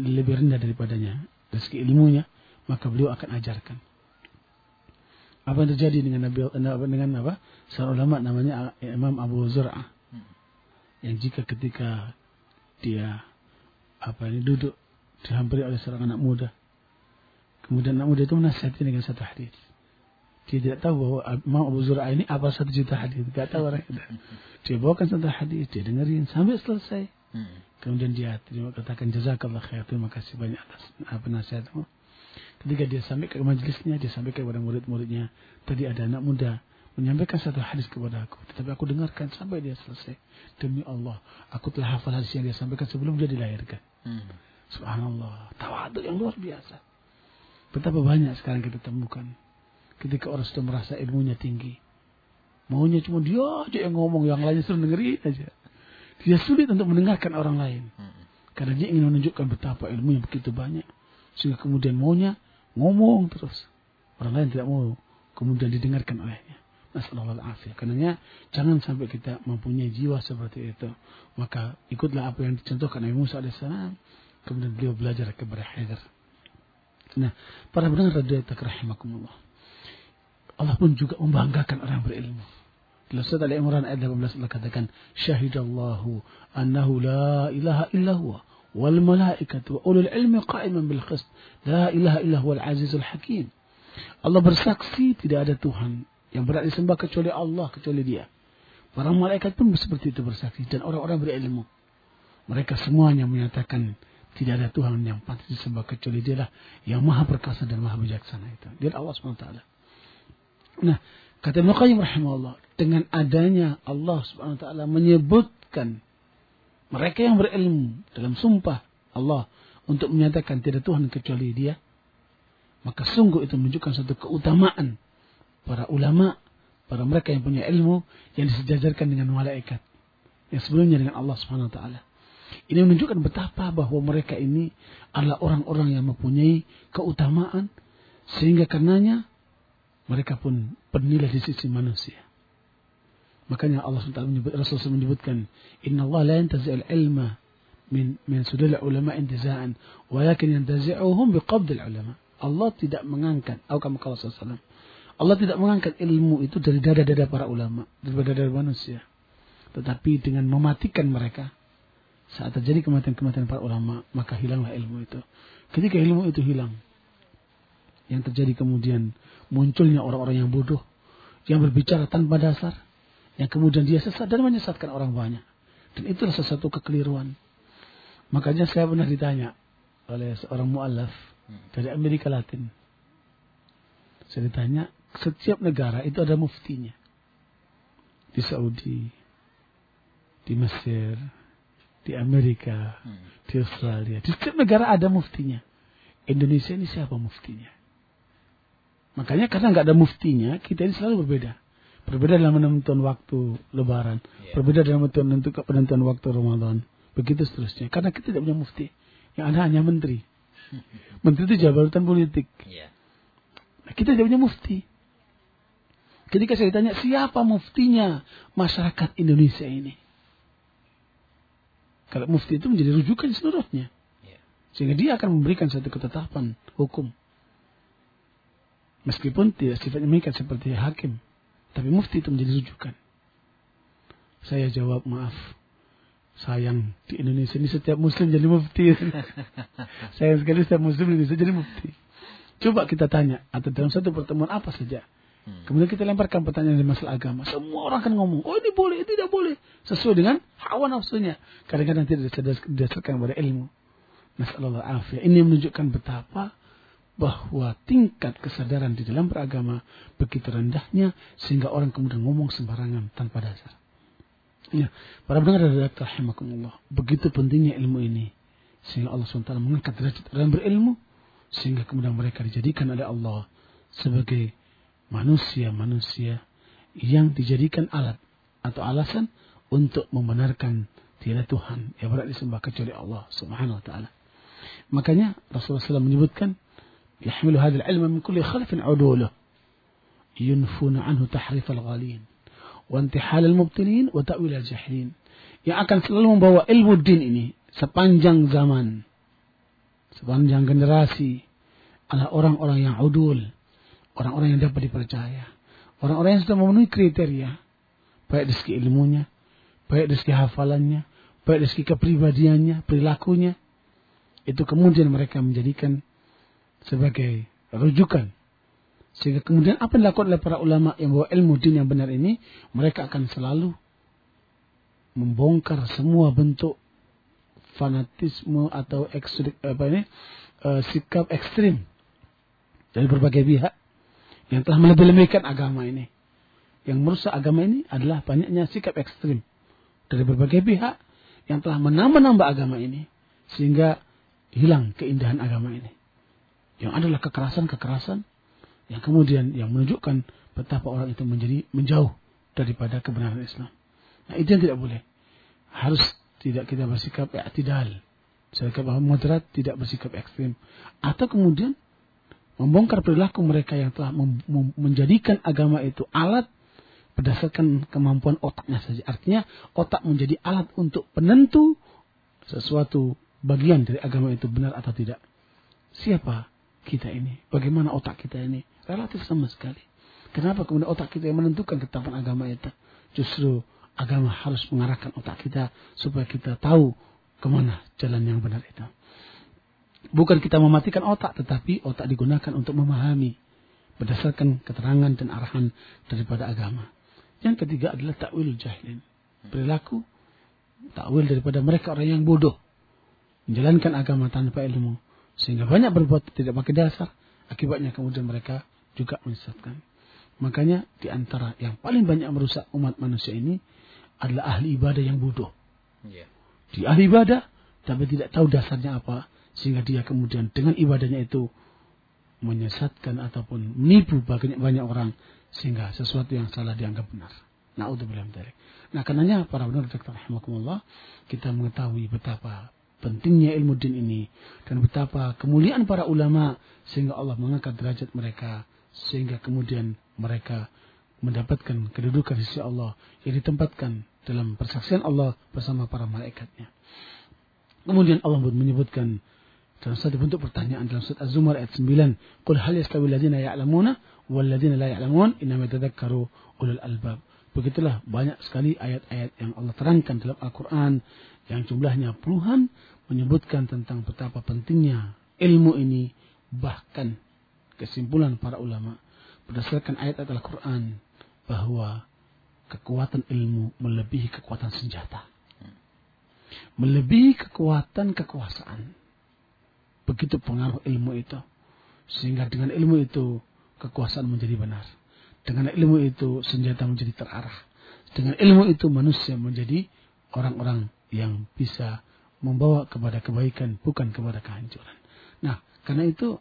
lebih rendah daripadanya dari segi ilmunya, maka beliau akan ajarkan. Apa yang terjadi dengan Nabi dengan apa? Seorang ulama namanya Imam Abu Zur'ah. Yang jika ketika dia apa ini duduk dihampiri oleh seorang anak muda. Kemudian anak muda itu menasihati dengan satu hadis. Tidak tahu bahwa Imam Abu Zur'ah ini apa satu juta hadis. Tidak tahu orang itu. Dia bawakan satu hadis, dia dengerin sampai selesai. Kemudian dia terima katakan jazakallah khair, terima kasih banyak atas apa nasihatmu. Ketika dia sampai ke majelisnya, dia sampaikan kepada murid-muridnya. Tadi ada anak muda menyampaikan satu hadis kepada aku. Tetapi aku dengarkan sampai dia selesai. Demi Allah, aku telah hafal hadis yang dia sampaikan sebelum dia dilahirkan. Hmm. Subhanallah, tawadu yang luar biasa. Betapa banyak sekarang kita temukan. Ketika orang sudah merasa ilmunya tinggi. Maunya cuma dia aja yang ngomong, yang lainnya suruh dengerin aja. Dia sulit untuk mendengarkan orang lain. Karena dia ingin menunjukkan betapa ilmunya begitu banyak. Sehingga kemudian maunya ngomong terus. Orang lain tidak mau kemudian didengarkan olehnya. Nasallallahu alaihi Karena jangan sampai kita mempunyai jiwa seperti itu. Maka ikutlah apa yang dicontohkan Nabi Musa alaihissalam. Kemudian beliau belajar kepada Haidar. Nah, para pendengar radio rahimakumullah. Allah pun juga membanggakan orang berilmu. Dalam surat Ali Imran ayat 18 Allah katakan, Syahidallahu annahu la ilaha illa wal malaikatu wa ulul ilmi qa'iman bil qist. La ilaha illa huwal azizul hakim. Allah bersaksi tidak ada Tuhan yang berat disembah kecuali Allah, kecuali dia. Para malaikat pun seperti itu bersaksi dan orang-orang berilmu. Mereka semuanya menyatakan tidak ada Tuhan yang pantas disembah kecuali dialah yang maha perkasa dan maha bijaksana itu. Dia Allah SWT. Nah, kata Ibn Qayyim rahimahullah, dengan adanya Allah SWT menyebutkan mereka yang berilmu dalam sumpah Allah untuk menyatakan tidak Tuhan kecuali Dia, maka sungguh itu menunjukkan satu keutamaan para ulama, para mereka yang punya ilmu yang disejajarkan dengan malaikat yang sebelumnya dengan Allah Subhanahu wa taala. Ini menunjukkan betapa bahwa mereka ini adalah orang-orang yang mempunyai keutamaan sehingga karenanya mereka pun bernilai di sisi manusia. Makanya Allah SWT menyebut, Rasulullah menyebutkan, Inna Allah la yantazi'ul ilma min, min sudul ulama intiza'an, walakin yantazi'uhum biqabdil ulama. Allah tidak mengangkat, atau kama kala SAW, Allah tidak mengangkat ilmu itu dari dada-dada para ulama, dari dada-dada manusia. Tetapi dengan mematikan mereka, saat terjadi kematian-kematian para ulama, maka hilanglah ilmu itu. Ketika ilmu itu hilang, yang terjadi kemudian munculnya orang-orang yang bodoh, yang berbicara tanpa dasar, yang kemudian dia sesat dan menyesatkan orang banyak. Dan itulah sesuatu kekeliruan. Makanya saya pernah ditanya oleh seorang mu'alaf dari Amerika Latin. Saya ditanya, setiap negara itu ada muftinya. Di Saudi, di Mesir, di Amerika, di Australia. Di setiap negara ada muftinya. Indonesia ini siapa muftinya? Makanya karena nggak ada muftinya, kita ini selalu berbeda. Berbeda dalam menentukan waktu lebaran. Yeah. Berbeda dalam menentukan penentuan waktu Ramadan. Begitu seterusnya. Karena kita tidak punya mufti. Yang ada hanya menteri. menteri itu jabatan politik. Yeah. Nah, kita tidak punya mufti. Ketika saya ditanya siapa muftinya masyarakat Indonesia ini. Kalau mufti itu menjadi rujukan seluruhnya. Iya. Sehingga dia akan memberikan satu ketetapan hukum. Meskipun tidak sifatnya mengikat seperti hakim. Tapi mufti itu menjadi rujukan. Saya jawab maaf. Sayang di Indonesia ini setiap muslim jadi mufti. Sayang sekali setiap muslim di Indonesia jadi mufti. Coba kita tanya atau dalam satu pertemuan apa saja. Hmm. Kemudian kita lemparkan pertanyaan di masalah agama. Semua orang akan ngomong, oh ini boleh, ini tidak boleh. Sesuai dengan hawa nafsunya. Kadang-kadang tidak didasarkan pada ilmu. Nasallallahu Ini menunjukkan betapa bahwa tingkat kesadaran di dalam beragama begitu rendahnya sehingga orang kemudian ngomong sembarangan tanpa dasar. Ya, para pendengar redaktor rahimakumullah, begitu pentingnya ilmu ini sehingga Allah SWT mengangkat derajat orang berilmu sehingga kemudian mereka dijadikan oleh Allah sebagai manusia-manusia yang dijadikan alat atau alasan untuk membenarkan tiada Tuhan yang berat disembah kecuali Allah Subhanahu wa taala. Makanya Rasulullah SAW menyebutkan يحمل هذا العلم من كل خلف عدوله ينفون عنه تحريف الغالين وانتحال المبطلين وتأويل الجاهلين yang akan selalu membawa ilmu din ini sepanjang zaman sepanjang generasi adalah orang-orang yang udul orang-orang yang dapat dipercaya orang-orang yang sudah memenuhi kriteria baik dari segi ilmunya baik dari segi hafalannya baik dari segi kepribadiannya perilakunya itu kemudian mereka menjadikan sebagai rujukan. Sehingga kemudian apa yang dilakukan oleh para ulama yang bawa ilmu din yang benar ini, mereka akan selalu membongkar semua bentuk fanatisme atau ekstrim, apa ini, uh, sikap ekstrim dari berbagai pihak yang telah melebih-lebihkan agama ini. Yang merusak agama ini adalah banyaknya sikap ekstrim dari berbagai pihak yang telah menambah-nambah agama ini sehingga hilang keindahan agama ini yang adalah kekerasan-kekerasan yang kemudian yang menunjukkan betapa orang itu menjadi menjauh daripada kebenaran Islam. Nah, itu yang tidak boleh. Harus tidak kita bersikap i'tidal. Bersikap moderat, tidak bersikap ekstrim. Atau kemudian membongkar perilaku mereka yang telah menjadikan agama itu alat berdasarkan kemampuan otaknya saja. Artinya otak menjadi alat untuk penentu sesuatu bagian dari agama itu benar atau tidak. Siapa kita ini, bagaimana otak kita ini, relatif sama sekali. Kenapa kemudian otak kita yang menentukan ketetapan agama itu? Justru agama harus mengarahkan otak kita supaya kita tahu ke mana jalan yang benar itu. Bukan kita mematikan otak, tetapi otak digunakan untuk memahami berdasarkan keterangan dan arahan daripada agama. Yang ketiga adalah takwil jahilin. Perilaku takwil daripada mereka orang yang bodoh. Menjalankan agama tanpa ilmu. Sehingga banyak berbuat tidak pakai dasar. Akibatnya kemudian mereka juga menyesatkan. Makanya di antara yang paling banyak merusak umat manusia ini adalah ahli ibadah yang bodoh. Yeah. Di ahli ibadah tapi tidak tahu dasarnya apa sehingga dia kemudian dengan ibadahnya itu menyesatkan ataupun menipu banyak banyak orang sehingga sesuatu yang salah dianggap benar. Naudzubillah Nah, karenanya para benar rahimakumullah kita mengetahui betapa pentingnya ilmu din ini dan betapa kemuliaan para ulama sehingga Allah mengangkat derajat mereka sehingga kemudian mereka mendapatkan kedudukan di sisi Allah yang ditempatkan dalam persaksian Allah bersama para malaikatnya. Kemudian Allah pun menyebutkan dalam satu bentuk pertanyaan dalam surat Az-Zumar ayat 9, "Qul hal yastawi alladziina ya'lamuna wal ladziina la ya'lamun innama yatadzakkaru ulul albab." Begitulah banyak sekali ayat-ayat yang Allah terangkan dalam Al-Qur'an yang jumlahnya puluhan menyebutkan tentang betapa pentingnya ilmu ini bahkan kesimpulan para ulama berdasarkan ayat-ayat Al-Quran bahwa kekuatan ilmu melebihi kekuatan senjata. Melebihi kekuatan kekuasaan. Begitu pengaruh ilmu itu. Sehingga dengan ilmu itu kekuasaan menjadi benar. Dengan ilmu itu senjata menjadi terarah. Dengan ilmu itu manusia menjadi orang-orang yang bisa membawa kepada kebaikan bukan kepada kehancuran. Nah, karena itu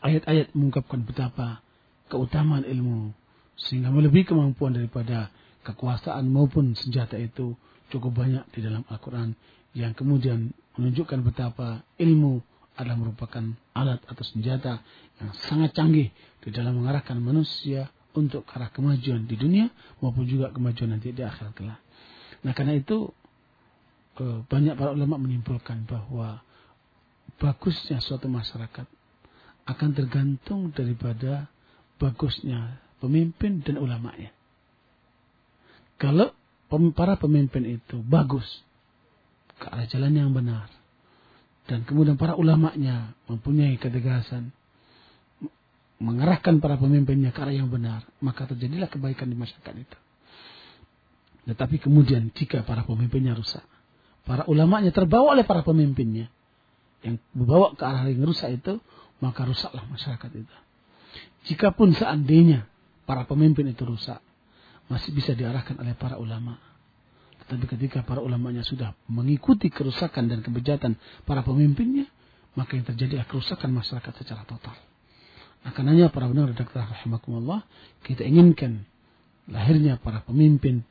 ayat-ayat mengungkapkan betapa keutamaan ilmu sehingga melebihi kemampuan daripada kekuasaan maupun senjata itu cukup banyak di dalam Al-Quran yang kemudian menunjukkan betapa ilmu adalah merupakan alat atau senjata yang sangat canggih di dalam mengarahkan manusia untuk arah kemajuan di dunia maupun juga kemajuan nanti di akhirat kelak. Nah karena itu banyak para ulama menyimpulkan bahwa bagusnya suatu masyarakat akan tergantung daripada bagusnya pemimpin dan ulamanya. Kalau para pemimpin itu bagus ke arah jalan yang benar dan kemudian para ulamanya mempunyai ketegasan mengarahkan para pemimpinnya ke arah yang benar, maka terjadilah kebaikan di masyarakat itu. Tetapi kemudian jika para pemimpinnya rusak, para ulamanya terbawa oleh para pemimpinnya yang membawa ke arah yang rusak itu, maka rusaklah masyarakat itu. Jikapun seandainya para pemimpin itu rusak, masih bisa diarahkan oleh para ulama. Tetapi ketika para ulamanya sudah mengikuti kerusakan dan kebejatan para pemimpinnya, maka yang terjadi adalah kerusakan masyarakat secara total. Nah, karenanya para benar redaktor rahimakumullah, kita inginkan lahirnya para pemimpin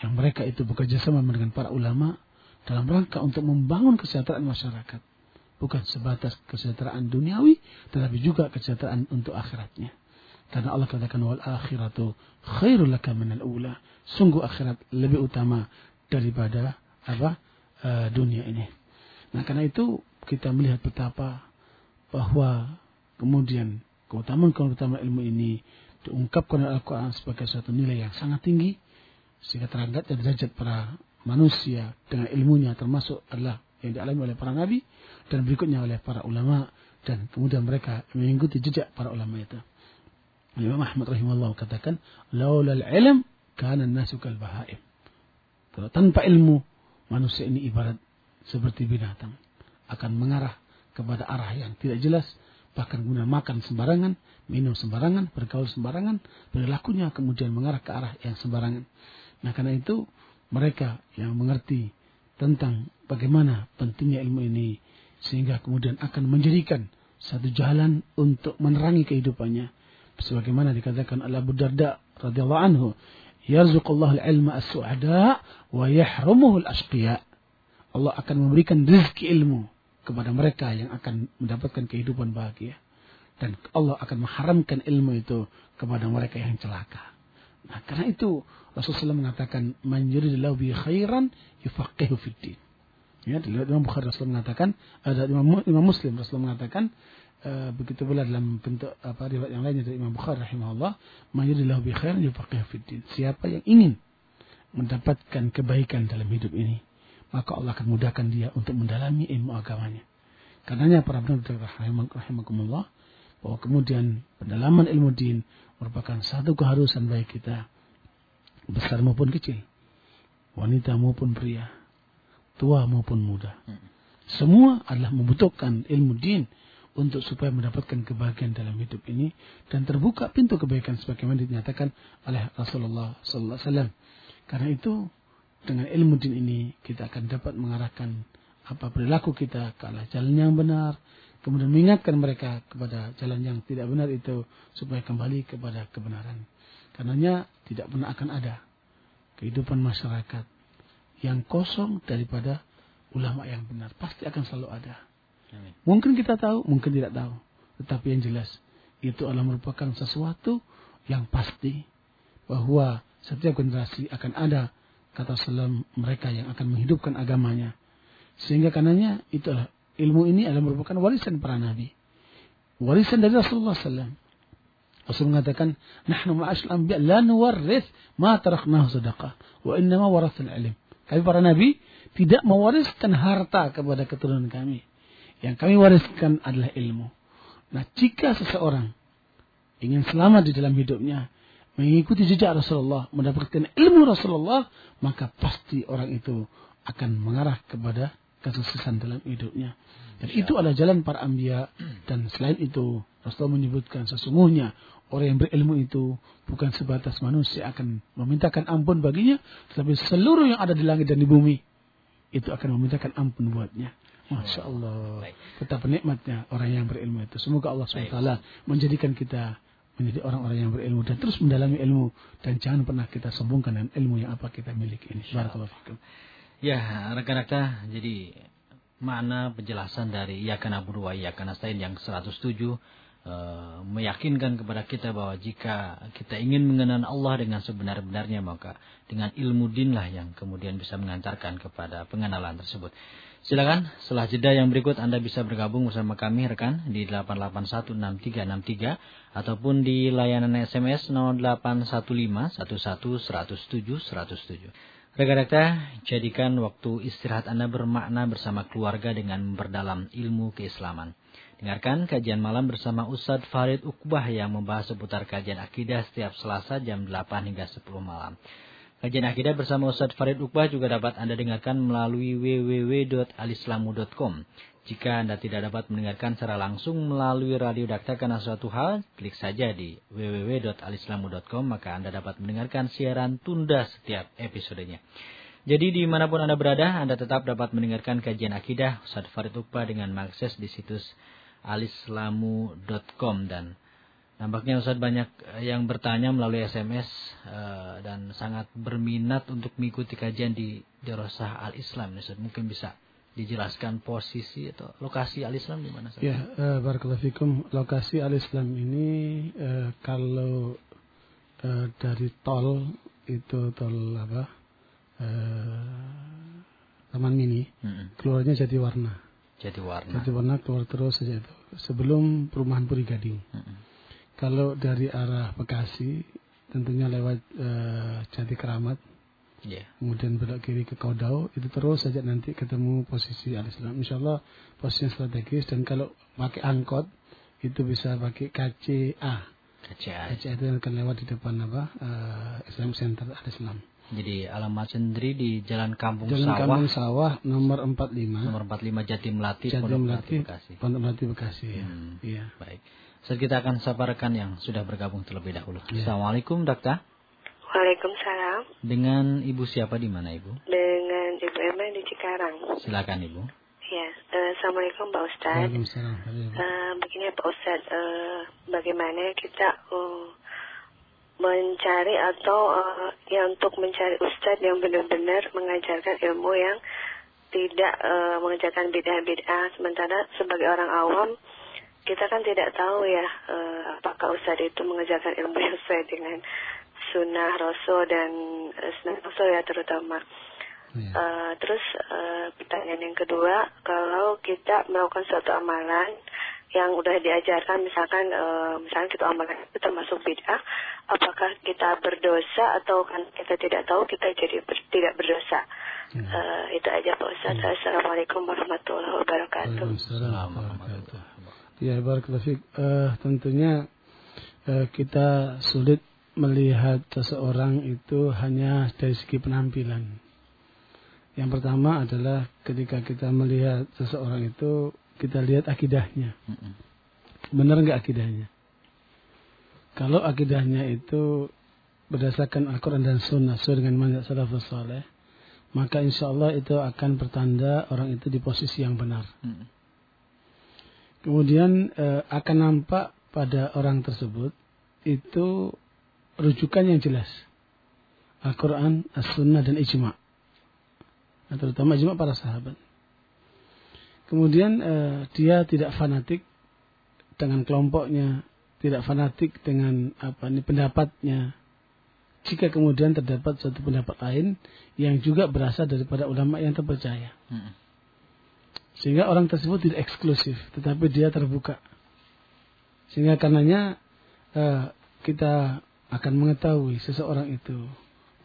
yang mereka itu bekerja sama dengan para ulama dalam rangka untuk membangun kesejahteraan masyarakat bukan sebatas kesejahteraan duniawi, tetapi juga kesejahteraan untuk akhiratnya. Karena Allah katakan wal akhiratu khairul laka minal ula. Sungguh akhirat lebih utama daripada apa? Uh, dunia ini. Nah, karena itu kita melihat betapa bahwa kemudian keutamaan-keutamaan ilmu ini diungkapkan oleh Al-Quran sebagai suatu nilai yang sangat tinggi sehingga terangkat derajat para manusia dengan ilmunya termasuk adalah yang dialami oleh para nabi dan berikutnya oleh para ulama dan kemudian mereka mengikuti jejak para ulama itu. Imam Ahmad rahimahullah katakan, "Laulal ilm kana nasu kal bahaim." Kalau tanpa ilmu, manusia ini ibarat seperti binatang, akan mengarah kepada arah yang tidak jelas, bahkan guna makan sembarangan, minum sembarangan, bergaul sembarangan, perilakunya kemudian mengarah ke arah yang sembarangan. Nah, karena itu mereka yang mengerti tentang bagaimana pentingnya ilmu ini sehingga kemudian akan menjadikan satu jalan untuk menerangi kehidupannya. Sebagaimana dikatakan oleh Abu Darda radhiyallahu anhu yarzuqullahu al-ilma as-su'ada wa yahrumuhu al-ashqiya Allah akan memberikan rezeki ilmu kepada mereka yang akan mendapatkan kehidupan bahagia. Dan Allah akan mengharamkan ilmu itu kepada mereka yang celaka. Nah, karena itu Rasulullah mengatakan man yuridillahu bi khairan yufaqihu fid. Ya, dilihat Imam Bukhari Rasul mengatakan, ada Imam, Imam Muslim Rasul mengatakan, uh, begitu pula dalam bentuk apa riwayat yang lainnya dari Imam Bukhari rahimahullah, mayurillahu bi khairin yufaqih fiddin. Siapa yang ingin mendapatkan kebaikan dalam hidup ini, maka Allah akan mudahkan dia untuk mendalami ilmu agamanya. Karenanya para benar rahimakumullah bahwa kemudian pendalaman ilmu din merupakan satu keharusan bagi kita besar maupun kecil, wanita maupun pria tua maupun muda. Hmm. Semua adalah membutuhkan ilmu din untuk supaya mendapatkan kebahagiaan dalam hidup ini dan terbuka pintu kebaikan sebagaimana dinyatakan oleh Rasulullah sallallahu alaihi wasallam. Karena itu dengan ilmu din ini kita akan dapat mengarahkan apa perilaku kita ke arah jalan yang benar, kemudian mengingatkan mereka kepada jalan yang tidak benar itu supaya kembali kepada kebenaran. Karenanya tidak pernah akan ada kehidupan masyarakat yang kosong daripada ulama yang benar. Pasti akan selalu ada. Amin. Mungkin kita tahu, mungkin tidak tahu. Tetapi yang jelas, itu adalah merupakan sesuatu yang pasti. Bahwa setiap generasi akan ada kata salam mereka yang akan menghidupkan agamanya. Sehingga karenanya itu adalah ilmu ini adalah merupakan warisan para nabi. Warisan dari Rasulullah SAW. Rasul mengatakan, "Nahnu ma'asyil anbiya la nuwarrith ma taraknahu sadaqah, wa innama warathal ilm." Kami para nabi tidak mewariskan harta kepada keturunan kami. Yang kami wariskan adalah ilmu. Nah, jika seseorang ingin selamat di dalam hidupnya, mengikuti jejak Rasulullah, mendapatkan ilmu Rasulullah, maka pasti orang itu akan mengarah kepada kesuksesan dalam hidupnya. Dan itu adalah jalan para ambia dan selain itu Rasulullah menyebutkan sesungguhnya orang yang berilmu itu bukan sebatas manusia akan memintakan ampun baginya, tetapi seluruh yang ada di langit dan di bumi itu akan memintakan ampun buatnya. Masya Allah. Baik. Betapa nikmatnya orang yang berilmu itu. Semoga Allah SWT menjadikan kita menjadi orang-orang yang berilmu dan terus mendalami ilmu dan jangan pernah kita sombongkan dengan ilmu yang apa kita miliki ini. Barakallahu fikum. Ya, rekan-rekan, jadi makna penjelasan dari Iya na'budu wa iyyaka nasta'in yang 107 Uh, meyakinkan kepada kita bahwa jika kita ingin mengenal Allah dengan sebenar-benarnya maka dengan ilmu dinlah yang kemudian bisa mengantarkan kepada pengenalan tersebut. Silakan setelah jeda yang berikut Anda bisa bergabung bersama kami rekan di 8816363 ataupun di layanan SMS 0815 11 107 107. Rekan-rekan, jadikan waktu istirahat Anda bermakna bersama keluarga dengan memperdalam ilmu keislaman. Dengarkan kajian malam bersama Ustadz Farid Ukbah yang membahas seputar kajian akidah setiap Selasa jam 8 hingga 10 malam. Kajian akidah bersama Ustadz Farid Ukbah juga dapat Anda dengarkan melalui www.alislamu.com. Jika Anda tidak dapat mendengarkan secara langsung melalui radio dakta karena suatu hal, klik saja di www.alislamu.com maka Anda dapat mendengarkan siaran tunda setiap episodenya. Jadi di mana pun Anda berada, Anda tetap dapat mendengarkan kajian akidah Ustadz Farid Ukbah dengan mengakses di situs alislamu.com dan nampaknya Ustadz banyak eh, yang bertanya melalui SMS eh, dan sangat berminat untuk mengikuti kajian di Darusah Al-Islam. Mungkin bisa dijelaskan posisi atau lokasi Al-Islam di mana? Ya, uh, Barakallahu Lokasi Al-Islam ini uh, kalau uh, dari tol itu tol apa? Taman Mini, -hmm. keluarnya jadi warna. Jadi warna. Jadi warna keluar terus saja itu. Sebelum perumahan Puri Gading. -hmm. Kalau dari arah Bekasi, tentunya lewat Jati Keramat. Yeah. Kemudian belok kiri ke Kaudau, itu terus saja nanti ketemu posisi Al-Islam. Insya Allah posisi strategis dan kalau pakai angkot itu bisa pakai KCA. KCA. KCA itu akan lewat di depan apa uh, Islam Center Al-Islam. Jadi alamat sendiri di Jalan Kampung Jalan Sawah. Kampung Sawah nomor 45. Nomor 45 Jati Melati, Jati Pondok Melati, Bekasi. Pondok Melati Bekasi ya. Hmm. Iya. Baik. Saat kita akan sapa rekan yang sudah bergabung terlebih dahulu. Ya. Assalamualaikum, Dokter. Waalaikumsalam. Dengan Ibu siapa di mana, Ibu? Dengan Ibu Emma di Cikarang. Silakan, Ibu. Ya, uh, Assalamualaikum Pak Ustadz. Waalaikumsalam. Uh, begini Pak Ustadz, uh, bagaimana kita uh, mencari atau uh, ya untuk mencari ustadz yang benar-benar mengajarkan ilmu yang tidak uh, mengajarkan bid'ah-bid'ah sementara sebagai orang awam kita kan tidak tahu ya uh, apakah ustadz itu mengajarkan ilmu yang sesuai dengan sunnah rasul dan uh, sunnah rasul ya terutama. Uh, terus uh, pertanyaan yang kedua kalau kita melakukan suatu amalan yang udah diajarkan misalkan uh, misalkan kita amalan itu termasuk bid'ah apakah kita berdosa atau kan kita tidak tahu kita jadi ber, tidak berdosa? Ya. uh, itu aja Pak Ustaz ya. Assalamualaikum warahmatullahi wabarakatuh. Ya Barakallahu uh, tentunya uh, kita sulit melihat seseorang itu hanya dari segi penampilan. Yang pertama adalah ketika kita melihat seseorang itu kita lihat akidahnya. Benar nggak akidahnya? Kalau akidahnya itu berdasarkan Al-Quran dan Sunnah sesuai dengan manhaj salafus saleh, maka insya Allah itu akan bertanda orang itu di posisi yang benar. Kemudian eh, akan nampak pada orang tersebut itu rujukan yang jelas. Al-Quran, As-Sunnah, dan Ijma' nah, terutama Ijma' para sahabat. Kemudian uh, dia tidak fanatik dengan kelompoknya, tidak fanatik dengan apa ini pendapatnya. Jika kemudian terdapat suatu pendapat lain yang juga berasal daripada ulama yang terpercaya. Hmm. Sehingga orang tersebut tidak eksklusif, tetapi dia terbuka. Sehingga karenanya uh, kita akan mengetahui seseorang itu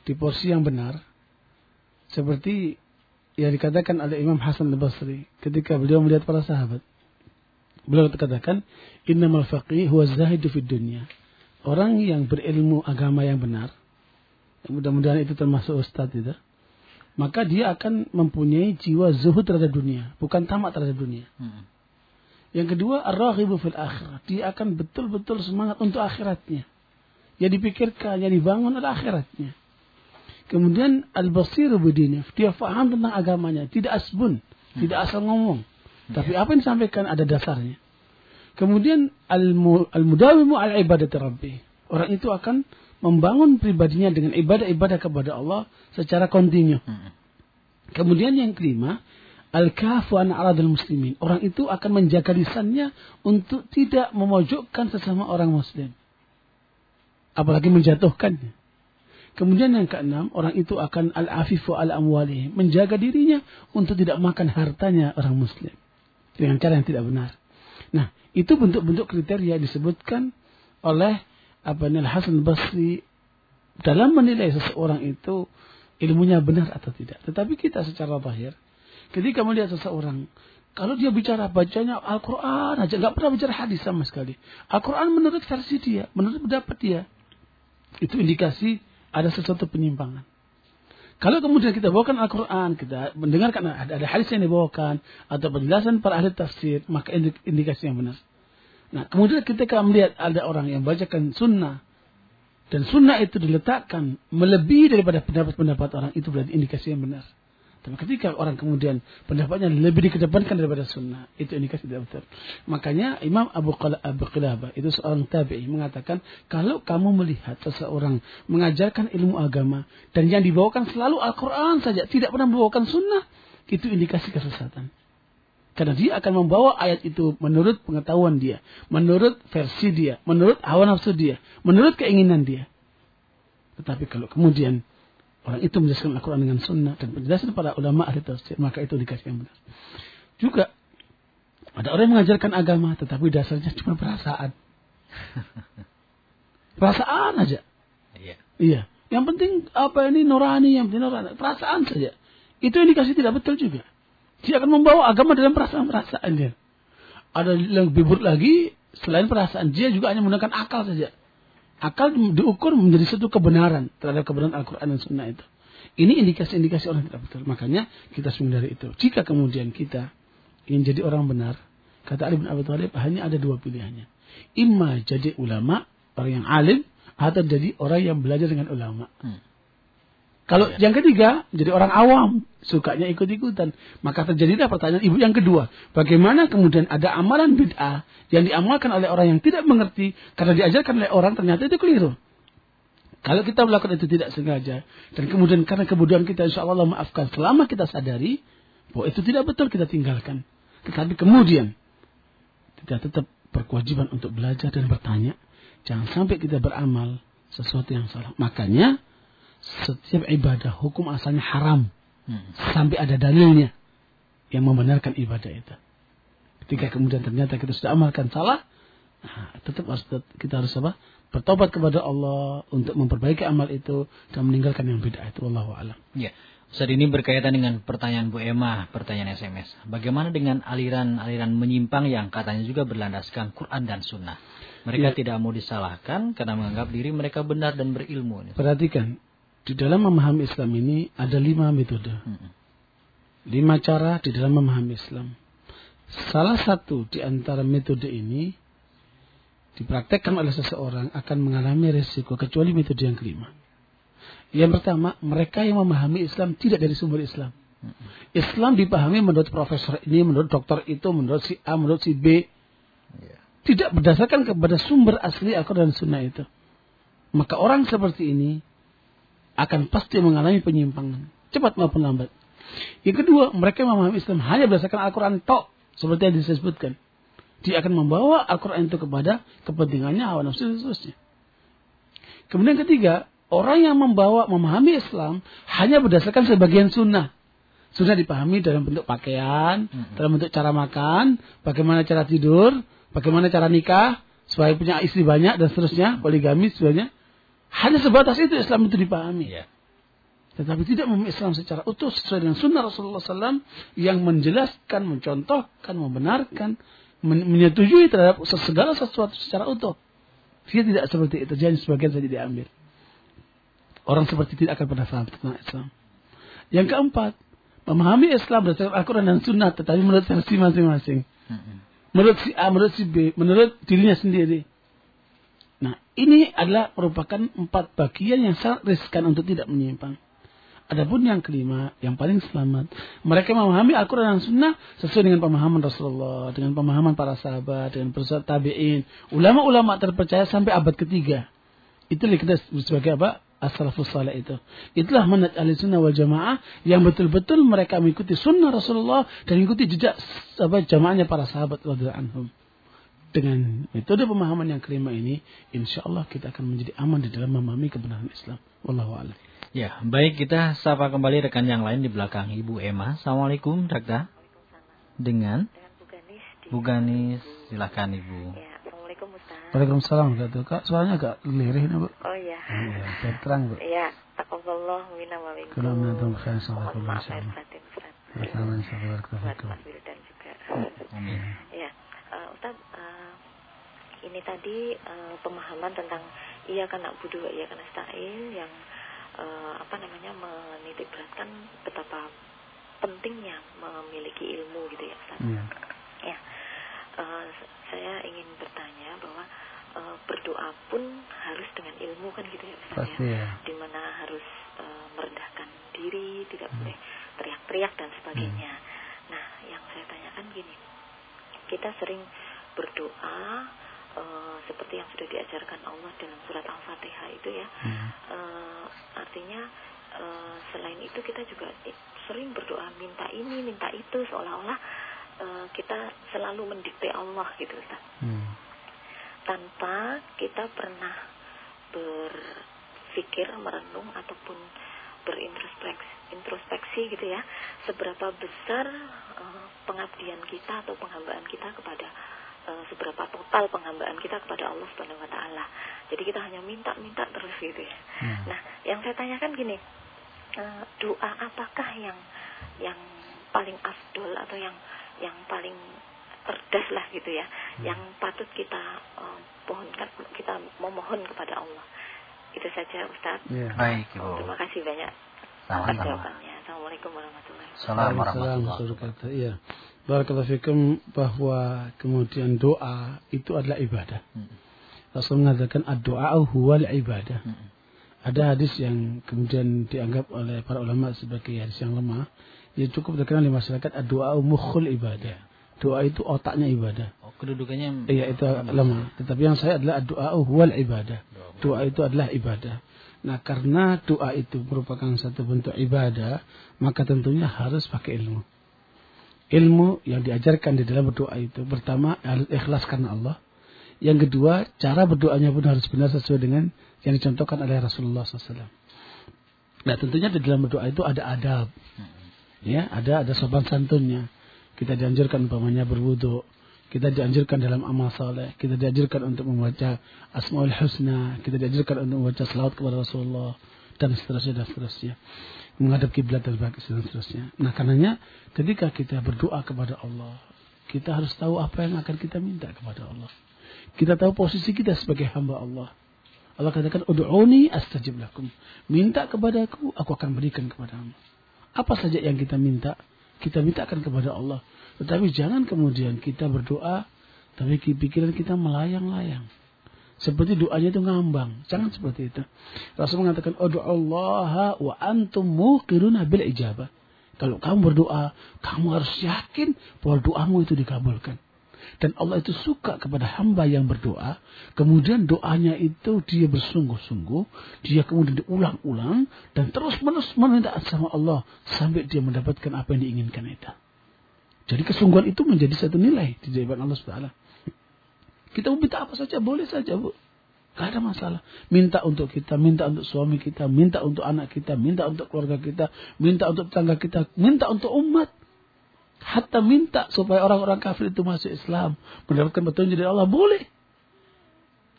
di porsi yang benar seperti yang dikatakan oleh Imam Hasan al-Basri ketika beliau melihat para sahabat. Beliau katakan, "Innamal faqih huwa zahidu fid dunya." Orang yang berilmu agama yang benar, mudah-mudahan itu termasuk ustadz itu, maka dia akan mempunyai jiwa zuhud terhadap dunia, bukan tamak terhadap dunia. Hmm. Yang kedua, ar-raghibu fil akhirat. Dia akan betul-betul semangat untuk akhiratnya. Yang dipikirkan, yang dibangun adalah akhiratnya. Kemudian al-basiru bidini, dia faham tentang agamanya, tidak asbun, hmm. tidak asal ngomong. Tapi apa yang disampaikan ada dasarnya. Kemudian al-mudawimu al-ibadat rabbi. Orang itu akan membangun pribadinya dengan ibadah-ibadah kepada Allah secara kontinu. Hmm. Kemudian yang kelima, al-kafu an aradul muslimin. Orang itu akan menjaga lisannya untuk tidak memojokkan sesama orang muslim. Apalagi menjatuhkannya. Kemudian yang keenam, orang itu akan al-afifu al-amwali. Menjaga dirinya untuk tidak makan hartanya orang muslim. Dengan cara yang tidak benar. Nah, itu bentuk-bentuk kriteria disebutkan oleh apa Hasan Basri dalam menilai seseorang itu ilmunya benar atau tidak. Tetapi kita secara lahir, ketika melihat seseorang, kalau dia bicara bacanya Al-Quran aja, nggak pernah bicara hadis sama sekali. Al-Quran menurut versi dia, menurut pendapat dia. Itu indikasi ada sesuatu penyimpangan. Kalau kemudian kita bawakan Al-Quran, kita mendengarkan ada, ada hadis yang dibawakan, atau penjelasan para ahli tafsir, maka indikasi yang benar. Nah, kemudian ketika melihat ada orang yang bacakan sunnah, dan sunnah itu diletakkan melebihi daripada pendapat-pendapat orang, itu berarti indikasi yang benar. Tapi ketika orang kemudian pendapatnya lebih dikedepankan daripada sunnah, itu indikasi tidak betul. Makanya Imam Abu, Qilabah itu seorang tabi'i mengatakan, kalau kamu melihat seseorang mengajarkan ilmu agama dan yang dibawakan selalu Al-Quran saja, tidak pernah membawakan sunnah, itu indikasi kesesatan. Karena dia akan membawa ayat itu menurut pengetahuan dia, menurut versi dia, menurut hawa nafsu dia, menurut keinginan dia. Tetapi kalau kemudian Orang itu menjelaskan Al-Quran dengan sunnah dan penjelasan para ulama ahli tafsir, maka itu dikasih yang benar. Juga ada orang yang mengajarkan agama, tetapi dasarnya cuma perasaan. perasaan aja. Iya. Iya. Yang penting apa ini nurani, yang penting nurani. Perasaan saja. Itu yang dikasih tidak betul juga. Dia akan membawa agama dalam perasaan-perasaan dia. Ada yang lebih buruk lagi, selain perasaan, dia juga hanya menggunakan akal saja akal diukur menjadi satu kebenaran terhadap kebenaran Al-Quran dan Sunnah itu. Ini indikasi-indikasi orang tidak betul. Makanya kita dari itu. Jika kemudian kita ingin jadi orang benar, kata Ali bin Abi Thalib hanya ada dua pilihannya. Imma jadi ulama, orang yang alim, atau jadi orang yang belajar dengan ulama. Hmm. Kalau ya. yang ketiga, jadi orang awam, sukanya ikut-ikutan. Maka terjadilah pertanyaan ibu yang kedua. Bagaimana kemudian ada amalan bid'ah yang diamalkan oleh orang yang tidak mengerti, karena diajarkan oleh orang ternyata itu keliru. Kalau kita melakukan itu tidak sengaja, dan kemudian karena kebodohan kita insya Allah maafkan, selama kita sadari, bahwa itu tidak betul kita tinggalkan. Tetapi kemudian, kita tetap berkewajiban untuk belajar dan bertanya. Jangan sampai kita beramal sesuatu yang salah. Makanya, setiap ibadah hukum asalnya haram hmm. sampai ada dalilnya yang membenarkan ibadah itu. Ketika kemudian ternyata kita sudah amalkan salah, nah, tetap harus kita harus apa? Bertobat kepada Allah untuk memperbaiki amal itu dan meninggalkan yang beda itu. Allah alam. Ya. Ustaz ini berkaitan dengan pertanyaan Bu Emma, pertanyaan SMS. Bagaimana dengan aliran-aliran menyimpang yang katanya juga berlandaskan Quran dan Sunnah? Mereka ya. tidak mau disalahkan karena menganggap diri mereka benar dan berilmu. Perhatikan, di dalam memahami Islam ini ada lima metode. Lima cara di dalam memahami Islam. Salah satu di antara metode ini dipraktekkan oleh seseorang akan mengalami resiko kecuali metode yang kelima. Yang pertama, mereka yang memahami Islam tidak dari sumber Islam. Islam dipahami menurut profesor ini, menurut dokter itu, menurut si A, menurut si B. Iya. Tidak berdasarkan kepada sumber asli Al-Quran dan Sunnah itu. Maka orang seperti ini akan pasti mengalami penyimpangan. Cepat maupun lambat. Yang kedua, mereka memahami Islam hanya berdasarkan Al-Quran tok. Seperti yang disebutkan. Dia akan membawa Al-Quran itu kepada kepentingannya, hawa nafsu dan seterusnya. Kemudian ketiga, orang yang membawa, memahami Islam hanya berdasarkan sebagian sunnah. Sunnah dipahami dalam bentuk pakaian, hmm. dalam bentuk cara makan, bagaimana cara tidur, bagaimana cara nikah, supaya punya istri banyak dan seterusnya, poligami sebenarnya. Hanya sebatas itu Islam itu dipahami. Ya. Tetapi tidak memahami Islam secara utuh sesuai dengan sunnah Rasulullah SAW yang menjelaskan, mencontohkan, membenarkan, menyetujui terhadap segala sesuatu secara utuh. Dia tidak seperti itu, jadi sebagian saja diambil. Orang seperti tidak akan pernah paham tentang Islam. Yang keempat, memahami Islam berdasarkan Al-Quran dan Sunnah, tetapi menurut versi masing-masing. Menurut si A, menurut si B, menurut dirinya sendiri. Nah, ini adalah merupakan empat bagian yang sangat riskan untuk tidak menyimpang. Adapun yang kelima, yang paling selamat, mereka memahami Al-Quran dan Sunnah sesuai dengan pemahaman Rasulullah, dengan pemahaman para sahabat, dengan perusahaan tabi'in, ulama-ulama terpercaya sampai abad ketiga. Itu kita sebagai apa? As-salafus salih itu. Itulah manhaj ahli sunnah wal jamaah yang betul-betul mereka mengikuti sunnah Rasulullah dan mengikuti jejak apa, jamaahnya para sahabat radhiyallahu anhum. Dengan metode pemahaman yang kelima ini, insya Allah kita akan menjadi aman di dalam memahami kebenaran Islam. Wallahu a'lam. Ya, baik kita sapa kembali rekan yang lain di belakang Ibu Emma. Assalamualaikum, Dakta. Dengan? Dengan Bu Ganis. Silakan Ibu. Ya, Assalamualaikum Ustaz. Waalaikumsalam, Kak. Suaranya agak lirih nih, Bu. Oh iya. Oh, iya, biar terang, Bu. Iya, taqabbalallahu minna wa minkum. Kalau menantum khair lahir batin, Ustaz. Assalamualaikum dan juga. Amin. Ya, uh, Ustaz, uh, ini tadi uh, pemahaman tentang iya karena budu, iya karena sta'il yang uh, apa namanya menitik beratkan betapa pentingnya memiliki ilmu gitu ya Ustaz. Iya. Ya. Uh, saya ingin bertanya bahwa uh, berdoa pun harus dengan ilmu kan gitu ya Ustaz Pasti ya. ya. Di mana harus uh, merendahkan diri, tidak boleh teriak-teriak dan sebagainya. Nah, yang saya tanyakan gini. Kita sering berdoa uh, seperti yang sudah diajarkan Allah dalam surat Al-Fatihah itu ya. Hmm. Uh, artinya uh, selain itu kita juga sering berdoa minta ini, minta itu seolah-olah uh, kita selalu mendikte Allah gitu Ustaz. Hmm. Tanpa kita pernah berpikir, merenung ataupun berintrospeksi introspeksi gitu ya, seberapa besar uh, pengabdian kita atau penghambaan kita kepada uh, seberapa total penghambaan kita kepada Allah Subhanahu wa taala. Jadi kita hanya minta-minta terus gitu ya. Hmm. Nah, yang saya tanyakan gini, uh, doa apakah yang yang paling afdol atau yang yang paling cerdas lah gitu ya, yang patut kita uh, pohonkan kita memohon kepada Allah. Itu saja Ustaz. Iya. Baik, Ibu. Terima kasih banyak atas Sama-sama. Assalamualaikum warahmatullahi wabarakatuh. Assalamualaikum warahmatullahi wabarakatuh. Iya. Barakallahu fikum bahwa kemudian doa itu adalah ibadah. Hmm. Rasul mengatakan ad-doa huwal ibadah. Hmm. Ada hadis yang kemudian dianggap oleh para ulama sebagai hadis yang lemah. Ya cukup terkenal di masyarakat ad-doa mukhul ibadah. Doa itu otaknya ibadah. Oh, kedudukannya Iya itu lemah. Tetapi yang saya adalah doa huwal ibadah. Doa itu adalah ibadah. Nah karena doa itu merupakan satu bentuk ibadah, maka tentunya harus pakai ilmu. Ilmu yang diajarkan di dalam berdoa itu pertama harus ikhlas karena Allah. Yang kedua cara berdoanya pun harus benar sesuai dengan yang dicontohkan oleh Rasulullah SAW. Nah tentunya di dalam berdoa itu ada adab, ya ada ada sopan santunnya. Kita dianjurkan umpamanya berwudu, kita dianjurkan dalam amal saleh, kita dianjurkan untuk membaca Asmaul Husna, kita dianjurkan untuk membaca salawat kepada Rasulullah dan seterusnya dan seterusnya. Menghadap kiblat dan seterusnya. Nah, karenanya ketika kita berdoa kepada Allah, kita harus tahu apa yang akan kita minta kepada Allah. Kita tahu posisi kita sebagai hamba Allah. Allah katakan, "Ud'uni astajib lakum." Minta kepadaku, aku akan berikan kepadamu. Apa saja yang kita minta, kita mintakan kepada Allah. Tetapi jangan kemudian kita berdoa, tapi pikiran kita melayang-layang. Seperti doanya itu ngambang. Jangan seperti itu. Rasul mengatakan, Allah wa antum muqiruna bil ijabah. Kalau kamu berdoa, kamu harus yakin bahwa doamu itu dikabulkan. Dan Allah itu suka kepada hamba yang berdoa. Kemudian doanya itu dia bersungguh-sungguh. Dia kemudian diulang-ulang. Dan terus-menerus meminta sama Allah. Sampai dia mendapatkan apa yang diinginkan itu. Jadi kesungguhan itu menjadi satu nilai di hadapan Allah Subhanahu Kita minta apa saja boleh saja, Bu. Gak ada masalah. Minta untuk kita, minta untuk suami kita, minta untuk anak kita, minta untuk keluarga kita, minta untuk tetangga kita, minta untuk umat. Hatta minta supaya orang-orang kafir itu masuk Islam, mendapatkan petunjuk dari Allah, boleh.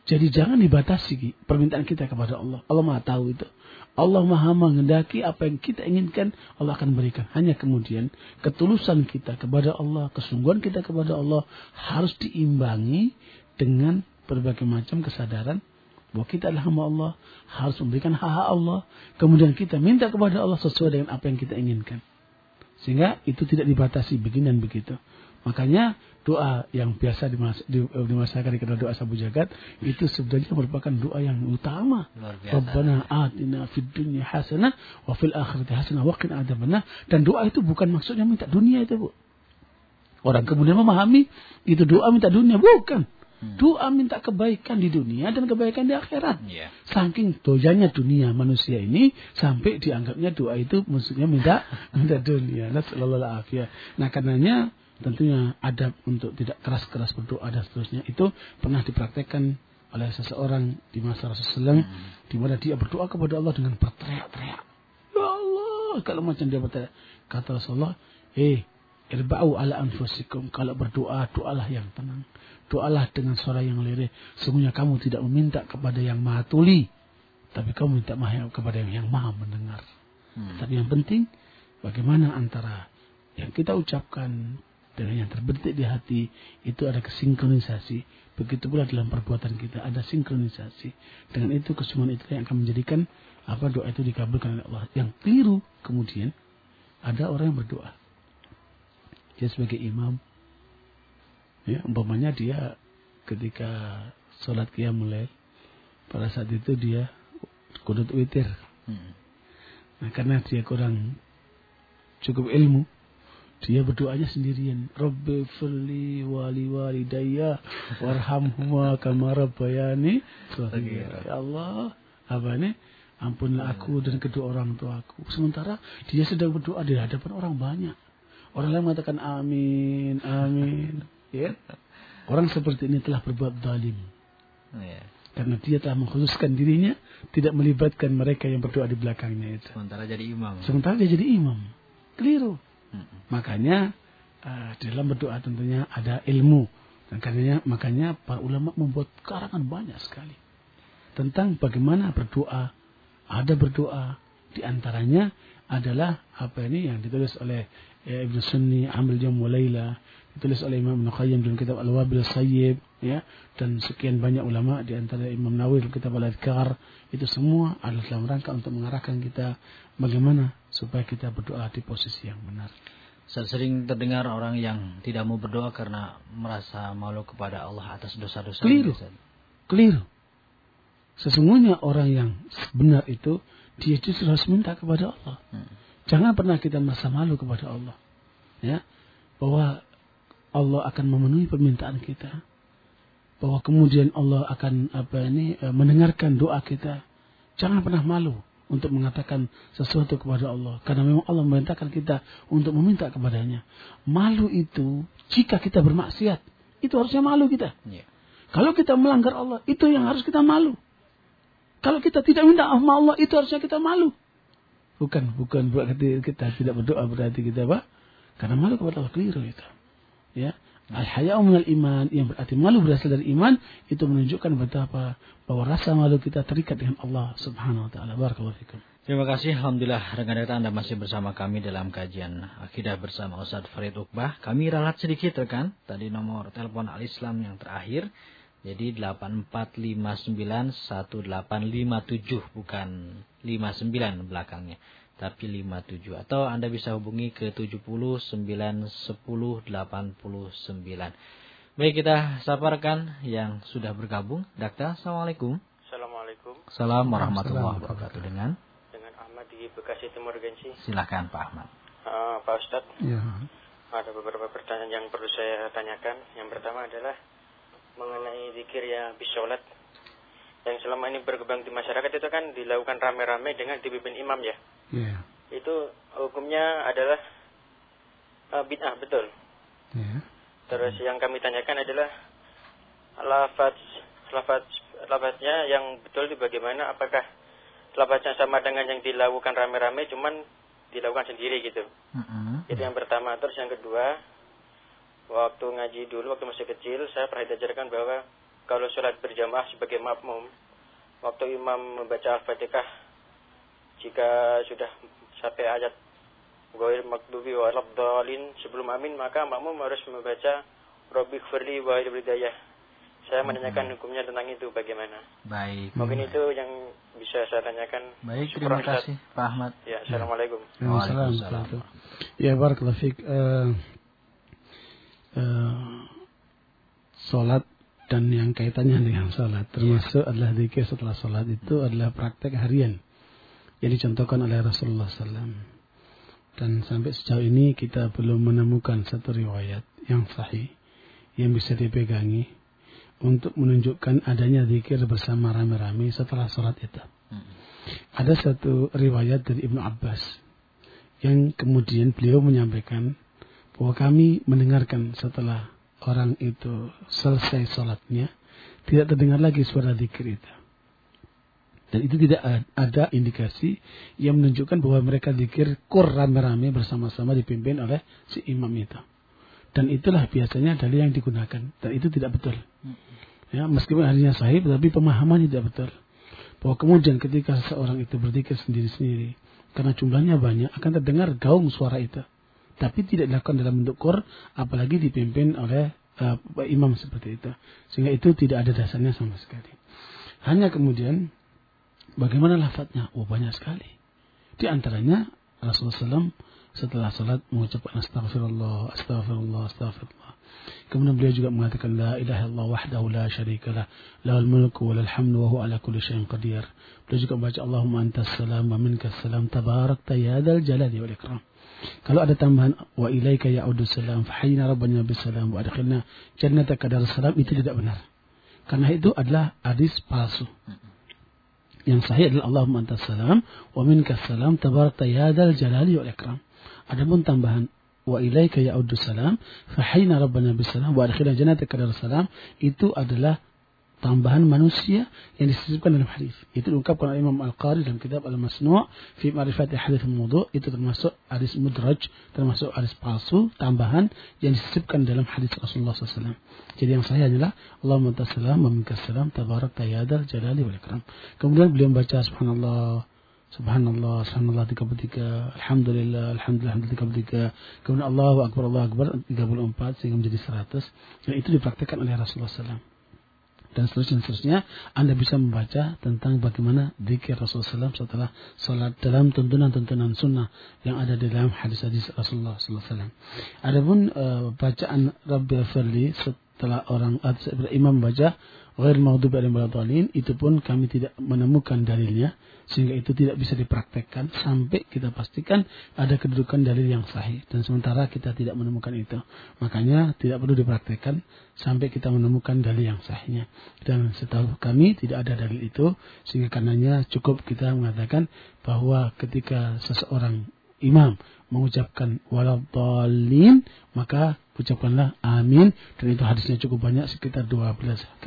Jadi jangan dibatasi permintaan kita kepada Allah. Allah Maha tahu itu. Allah Maha menghendaki apa yang kita inginkan, Allah akan berikan. Hanya kemudian ketulusan kita kepada Allah, kesungguhan kita kepada Allah harus diimbangi dengan berbagai macam kesadaran bahwa kita adalah hamba Allah, harus memberikan hak-hak Allah. Kemudian kita minta kepada Allah sesuai dengan apa yang kita inginkan. Sehingga itu tidak dibatasi begini dan begitu. Makanya doa yang biasa dimasakan dikenal doa sabu jagat itu sebenarnya merupakan doa yang utama. Rabbana atina fid dunya hasanah wa fil akhirati hasanah wa qina adzabannar dan doa itu bukan maksudnya minta dunia itu, Bu. Orang kemudian memahami itu doa minta dunia bukan. Hmm. Doa minta kebaikan di dunia dan kebaikan di akhirat. Yeah. Saking doyanya dunia manusia ini sampai dianggapnya doa itu maksudnya minta minta dunia. Nah karenanya tentunya adab untuk tidak keras-keras berdoa dan seterusnya itu pernah dipraktekkan oleh seseorang di masa Rasulullah hmm. di mana dia berdoa kepada Allah dengan berteriak-teriak. Ya Allah, kalau macam dia berteriak kata Rasulullah, "Eh, irba'u ala anfusikum." Kalau berdoa, doalah yang tenang. Doalah dengan suara yang lirih. Sungguhnya kamu tidak meminta kepada yang maha tuli, tapi kamu minta kepada yang, yang maha mendengar. Hmm. Tapi yang penting bagaimana antara yang kita ucapkan dengan yang terbetik di hati itu ada kesinkronisasi. Begitu pula dalam perbuatan kita ada sinkronisasi. Dengan itu kesungguhan itu yang akan menjadikan apa doa itu dikabulkan oleh Allah. Yang keliru kemudian ada orang yang berdoa. Dia sebagai imam. Ya, umpamanya dia ketika sholat mulai pada saat itu dia kudut witir. Hmm. Nah karena dia kurang cukup ilmu, dia berdoanya sendirian. Rabbi firli wali walidayya warhamhuma kama rabbayani Ya Allah, apa ini? Ampunlah aku dan kedua orang tuaku. Sementara dia sedang berdoa di hadapan orang banyak. Orang lain mengatakan amin, amin. Ya. Orang seperti ini telah berbuat zalim. Ya. Karena dia telah mengkhususkan dirinya, tidak melibatkan mereka yang berdoa di belakangnya itu. Sementara jadi imam. Sementara dia jadi imam. Keliru. Makanya uh, dalam berdoa tentunya ada ilmu. Dan karenanya makanya para ulama membuat karangan banyak sekali tentang bagaimana berdoa. Ada berdoa di antaranya adalah apa ini yang ditulis oleh ya, Ibnu Sunni Amil Jam Walaila ditulis oleh Imam Ibnu Qayyim dalam kitab Al-Wabil Sayyib ya dan sekian banyak ulama di antara Imam Nawawi kitab Al-Adhkar itu semua adalah dalam rangka untuk mengarahkan kita bagaimana supaya kita berdoa di posisi yang benar. Sering terdengar orang yang tidak mau berdoa karena merasa malu kepada Allah atas dosa-dosa. Keliru. Keliru. Sesungguhnya orang yang benar itu dia justru harus minta kepada Allah. Hmm. Jangan pernah kita merasa malu kepada Allah. Ya. Bahwa Allah akan memenuhi permintaan kita. Bahwa kemudian Allah akan apa ini eh, mendengarkan doa kita. Jangan pernah malu untuk mengatakan sesuatu kepada Allah. Karena memang Allah memerintahkan kita untuk meminta kepadanya. Malu itu jika kita bermaksiat. Itu harusnya malu kita. Yeah. Kalau kita melanggar Allah, itu yang harus kita malu. Kalau kita tidak minta sama Allah, itu harusnya kita malu. Bukan, bukan berarti kita tidak berdoa berarti kita apa? Karena malu kepada Allah keliru itu. Ya, Al-haya'u minal iman yang berarti malu berasal dari iman itu menunjukkan betapa bahwa rasa malu kita terikat dengan Allah Subhanahu wa taala. Barakallahu fikum. Terima kasih Alhamdulillah rekan-rekan Anda masih bersama kami dalam kajian akidah bersama Ustaz Farid Uqbah. Kami ralat sedikit rekan, tadi nomor telepon Al-Islam yang terakhir. Jadi 84591857 bukan 59 belakangnya tapi 57 atau Anda bisa hubungi ke 70 9 10 89. Baik kita saparkan yang sudah bergabung. Dakta, Assalamualaikum. Assalamualaikum. Salam warahmatullahi wabarakatuh. Dengan dengan Ahmad di Bekasi Timur Gensi. Silakan Pak Ahmad. Uh, Pak Ustadz. Ya. Ada beberapa pertanyaan yang perlu saya tanyakan. Yang pertama adalah mengenai zikir ya bisolat yang selama ini berkembang di masyarakat itu kan dilakukan rame-rame dengan dipimpin imam ya. Yeah. Itu hukumnya adalah uh, bid'ah betul. Yeah. Terus yang kami tanyakan adalah lafaz lafaz lafaznya yang betul di bagaimana apakah lafaznya sama dengan yang dilakukan rame-rame cuman dilakukan sendiri gitu. Mm -hmm. Itu yang pertama. Terus yang kedua, waktu ngaji dulu waktu masih kecil saya pernah diajarkan bahwa kalau sholat berjamaah sebagai makmum waktu imam membaca al-fatihah jika sudah sampai ayat Ghair makdubi wa dalin sebelum amin maka makmum harus membaca Rabbi khfirli wa hidayah. Saya menanyakan hukumnya tentang itu bagaimana. Baik. Mungkin baik. itu yang bisa saya tanyakan. Baik, terima kasih Pak Ahmad. Ya, Assalamualaikum. Ya. Waalaikumsalam. Ya, barakallahu fiik. Uh, uh, sholat dan yang kaitannya dengan sholat termasuk adalah zikir setelah sholat itu adalah praktek harian yang dicontohkan oleh Rasulullah SAW dan sampai sejauh ini kita belum menemukan satu riwayat yang sahih yang bisa dipegangi untuk menunjukkan adanya zikir bersama rame-rame setelah sholat itu. Hmm. Ada satu riwayat dari Ibnu Abbas yang kemudian beliau menyampaikan bahwa kami mendengarkan setelah orang itu selesai sholatnya, tidak terdengar lagi suara zikir itu. Dan itu tidak ada indikasi yang menunjukkan bahwa mereka zikir kur rame-rame bersama-sama dipimpin oleh si imam itu. Dan itulah biasanya dalil yang digunakan. Dan itu tidak betul. Ya, meskipun harinya sahih, tetapi pemahamannya tidak betul. Bahwa kemudian ketika seseorang itu berzikir sendiri-sendiri, karena jumlahnya banyak, akan terdengar gaung suara itu. Tapi tidak dilakukan dalam bentuk kur, apalagi dipimpin oleh uh, imam seperti itu. Sehingga itu tidak ada dasarnya sama sekali. Hanya kemudian bagaimana lafadznya? Oh banyak sekali. Di antaranya Rasulullah SAW setelah salat mengucapkan astagfirullah, astagfirullah, astagfirullah. Kemudian beliau juga mengatakan la ilaha illallah wahdahu la syarikalah, lahul mulku wa hamdu wa huwa ala kulli syai'in qadir. Beliau juga membaca Allahumma antas salam wa minkas salam tabarakta ya dzal jalali wal ikram. Kalau ada tambahan wa ilaika ya'udu salam fa hayyina rabbana bis salam wa adkhilna jannataka salam itu tidak benar. Karena itu adalah hadis palsu. Yang sahih adalah Allahumma antas salam wa minkas salam tabarakta ya dzal jalali wal ikram. Adapun tambahan wa ilaika ya'udu salam fa hayyina rabbana bis salam wa adkhilna jannataka salam itu adalah tambahan manusia yang disebutkan dalam hadis. Itu diungkapkan oleh Imam Al-Qari dalam kitab Al-Masnu' fi Ma'rifati Hadis Al-Wudu. Itu termasuk hadis mudraj, termasuk hadis palsu, tambahan yang disebutkan dalam hadis Rasulullah SAW. Jadi yang sahih adalah Allahumma tassalam wa minkas salam tabarak tayyadal jalali wal ikram. Kemudian beliau membaca subhanallah Subhanallah, Subhanallah 33, Alhamdulillah, Alhamdulillah, Alhamdulillah 33, kemudian Allahu Akbar, Allahu Akbar 34 sehingga menjadi 100. Dan itu dipraktikkan oleh Rasulullah SAW dan seterusnya, seterusnya Anda bisa membaca tentang bagaimana zikir Rasulullah SAW setelah sholat dalam tuntunan-tuntunan sunnah yang ada di dalam hadis-hadis Rasulullah SAW. Adapun uh, bacaan Rabbi Firli setelah orang imam baca ghair maghdubi alaihim itu pun kami tidak menemukan dalilnya sehingga itu tidak bisa dipraktekkan sampai kita pastikan ada kedudukan dalil yang sahih dan sementara kita tidak menemukan itu. Makanya tidak perlu dipraktekkan sampai kita menemukan dalil yang sahihnya. Dan setahu kami tidak ada dalil itu sehingga karenanya cukup kita mengatakan bahwa ketika seseorang imam mengucapkan waladhalin maka ucapkanlah amin dan itu hadisnya cukup banyak sekitar 12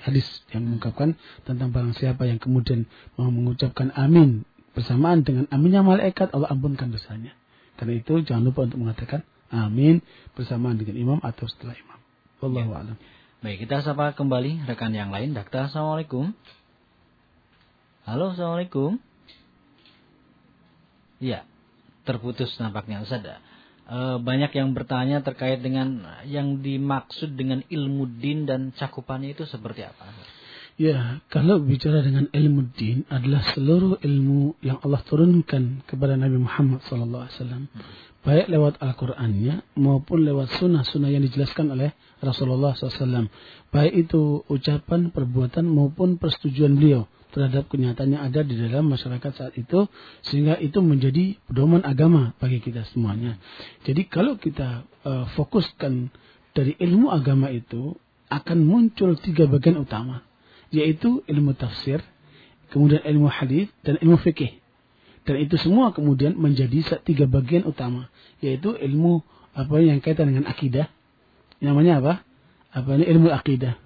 hadis yang mengungkapkan tentang barang siapa yang kemudian mau mengucapkan amin bersamaan dengan aminnya malaikat Allah ampunkan dosanya karena itu jangan lupa untuk mengatakan amin bersamaan dengan imam atau setelah imam Wallahu alam Baik, kita sapa kembali rekan yang lain. Dakta, Assalamualaikum. Halo, Assalamualaikum. Iya, terputus nampaknya Ustaz. Eh, banyak yang bertanya terkait dengan yang dimaksud dengan ilmu din dan cakupannya itu seperti apa? Ya, kalau bicara dengan ilmu din adalah seluruh ilmu yang Allah turunkan kepada Nabi Muhammad SAW. Hmm. Baik lewat Al-Qur'annya maupun lewat sunnah-sunnah yang dijelaskan oleh Rasulullah SAW. Baik itu ucapan, perbuatan maupun persetujuan beliau terhadap kenyataan yang ada di dalam masyarakat saat itu sehingga itu menjadi pedoman agama bagi kita semuanya. Jadi kalau kita uh, fokuskan dari ilmu agama itu akan muncul tiga bagian utama yaitu ilmu tafsir, kemudian ilmu hadis dan ilmu fikih. Dan itu semua kemudian menjadi tiga bagian utama yaitu ilmu apa yang kaitan dengan akidah. Namanya apa? Apa ini ilmu akidah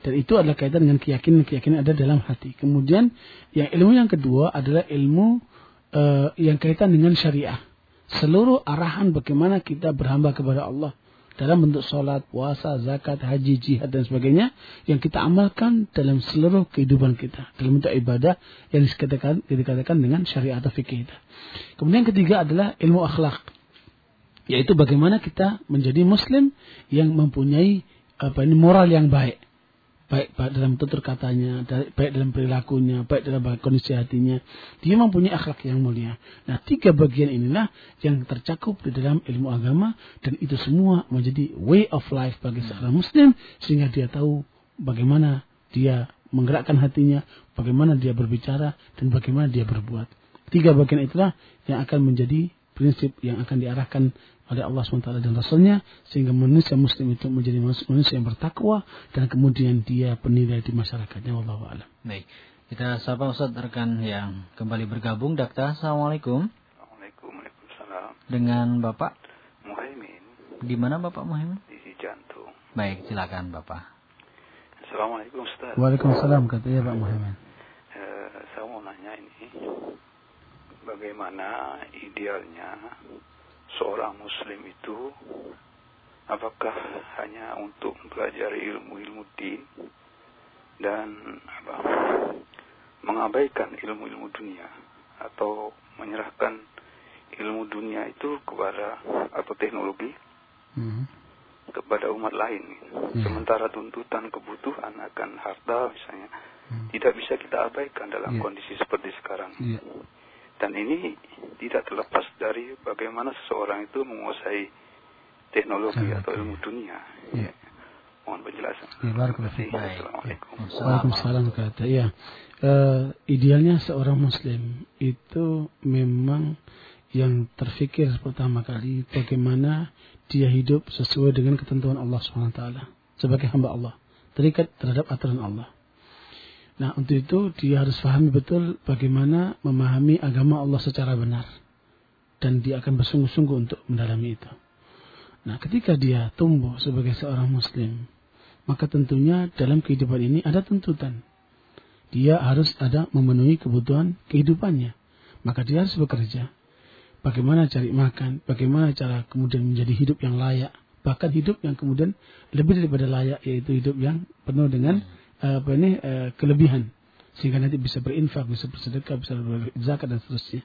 dan itu adalah kaitan dengan keyakinan-keyakinan ada dalam hati. Kemudian yang ilmu yang kedua adalah ilmu uh, yang kaitan dengan syariah. Seluruh arahan bagaimana kita berhamba kepada Allah dalam bentuk sholat, puasa, zakat, haji, jihad dan sebagainya yang kita amalkan dalam seluruh kehidupan kita dalam bentuk ibadah yang dikatakan, dikatakan dengan syariah atau fikih kita. Kemudian yang ketiga adalah ilmu akhlak yaitu bagaimana kita menjadi muslim yang mempunyai apa ini moral yang baik baik, dalam tutur katanya, baik dalam perilakunya, baik dalam kondisi hatinya. Dia mempunyai akhlak yang mulia. Nah, tiga bagian inilah yang tercakup di dalam ilmu agama dan itu semua menjadi way of life bagi seorang muslim sehingga dia tahu bagaimana dia menggerakkan hatinya, bagaimana dia berbicara dan bagaimana dia berbuat. Tiga bagian itulah yang akan menjadi prinsip yang akan diarahkan oleh Allah SWT dan Rasulnya sehingga manusia muslim itu menjadi manusia yang bertakwa dan kemudian dia penilai di masyarakatnya Allah alam. Baik. Kita sapa Ustaz rekan yang kembali bergabung. Dakta, Assalamualaikum. Assalamualaikum. Waalaikumsalam. Dengan Bapak? Muhaimin. Di mana Bapak Muhaimin? Di Jantung. Baik, silakan Bapak. Assalamualaikum Ustaz. Waalaikumsalam katanya Pak Muhammad. Uh, saya mau nanya ini bagaimana idealnya seorang muslim itu apakah hanya untuk belajar ilmu-ilmu din dan apa mengabaikan ilmu-ilmu dunia atau menyerahkan ilmu dunia itu kepada atau teknologi hmm. kepada umat lain hmm. sementara tuntutan kebutuhan akan harta misalnya hmm. tidak bisa kita abaikan dalam yeah. kondisi seperti sekarang yeah. Dan ini tidak terlepas dari bagaimana seseorang itu menguasai teknologi Sangat atau ilmu dunia. Ya. ya. Mohon penjelasan. Ya, Assalamualaikum. Waalaikumsalam kata. Ya. Uh, idealnya seorang muslim itu memang yang terfikir pertama kali bagaimana dia hidup sesuai dengan ketentuan Allah SWT sebagai hamba Allah terikat terhadap aturan Allah Nah, untuk itu dia harus pahami betul bagaimana memahami agama Allah secara benar. Dan dia akan bersungguh-sungguh untuk mendalami itu. Nah, ketika dia tumbuh sebagai seorang muslim, maka tentunya dalam kehidupan ini ada tuntutan. Dia harus ada memenuhi kebutuhan kehidupannya. Maka dia harus bekerja. Bagaimana cari makan, bagaimana cara kemudian menjadi hidup yang layak, bahkan hidup yang kemudian lebih daripada layak yaitu hidup yang penuh dengan apa ini uh, kelebihan sehingga nanti bisa berinfak, bisa bersedekah, bisa berzakat dan seterusnya.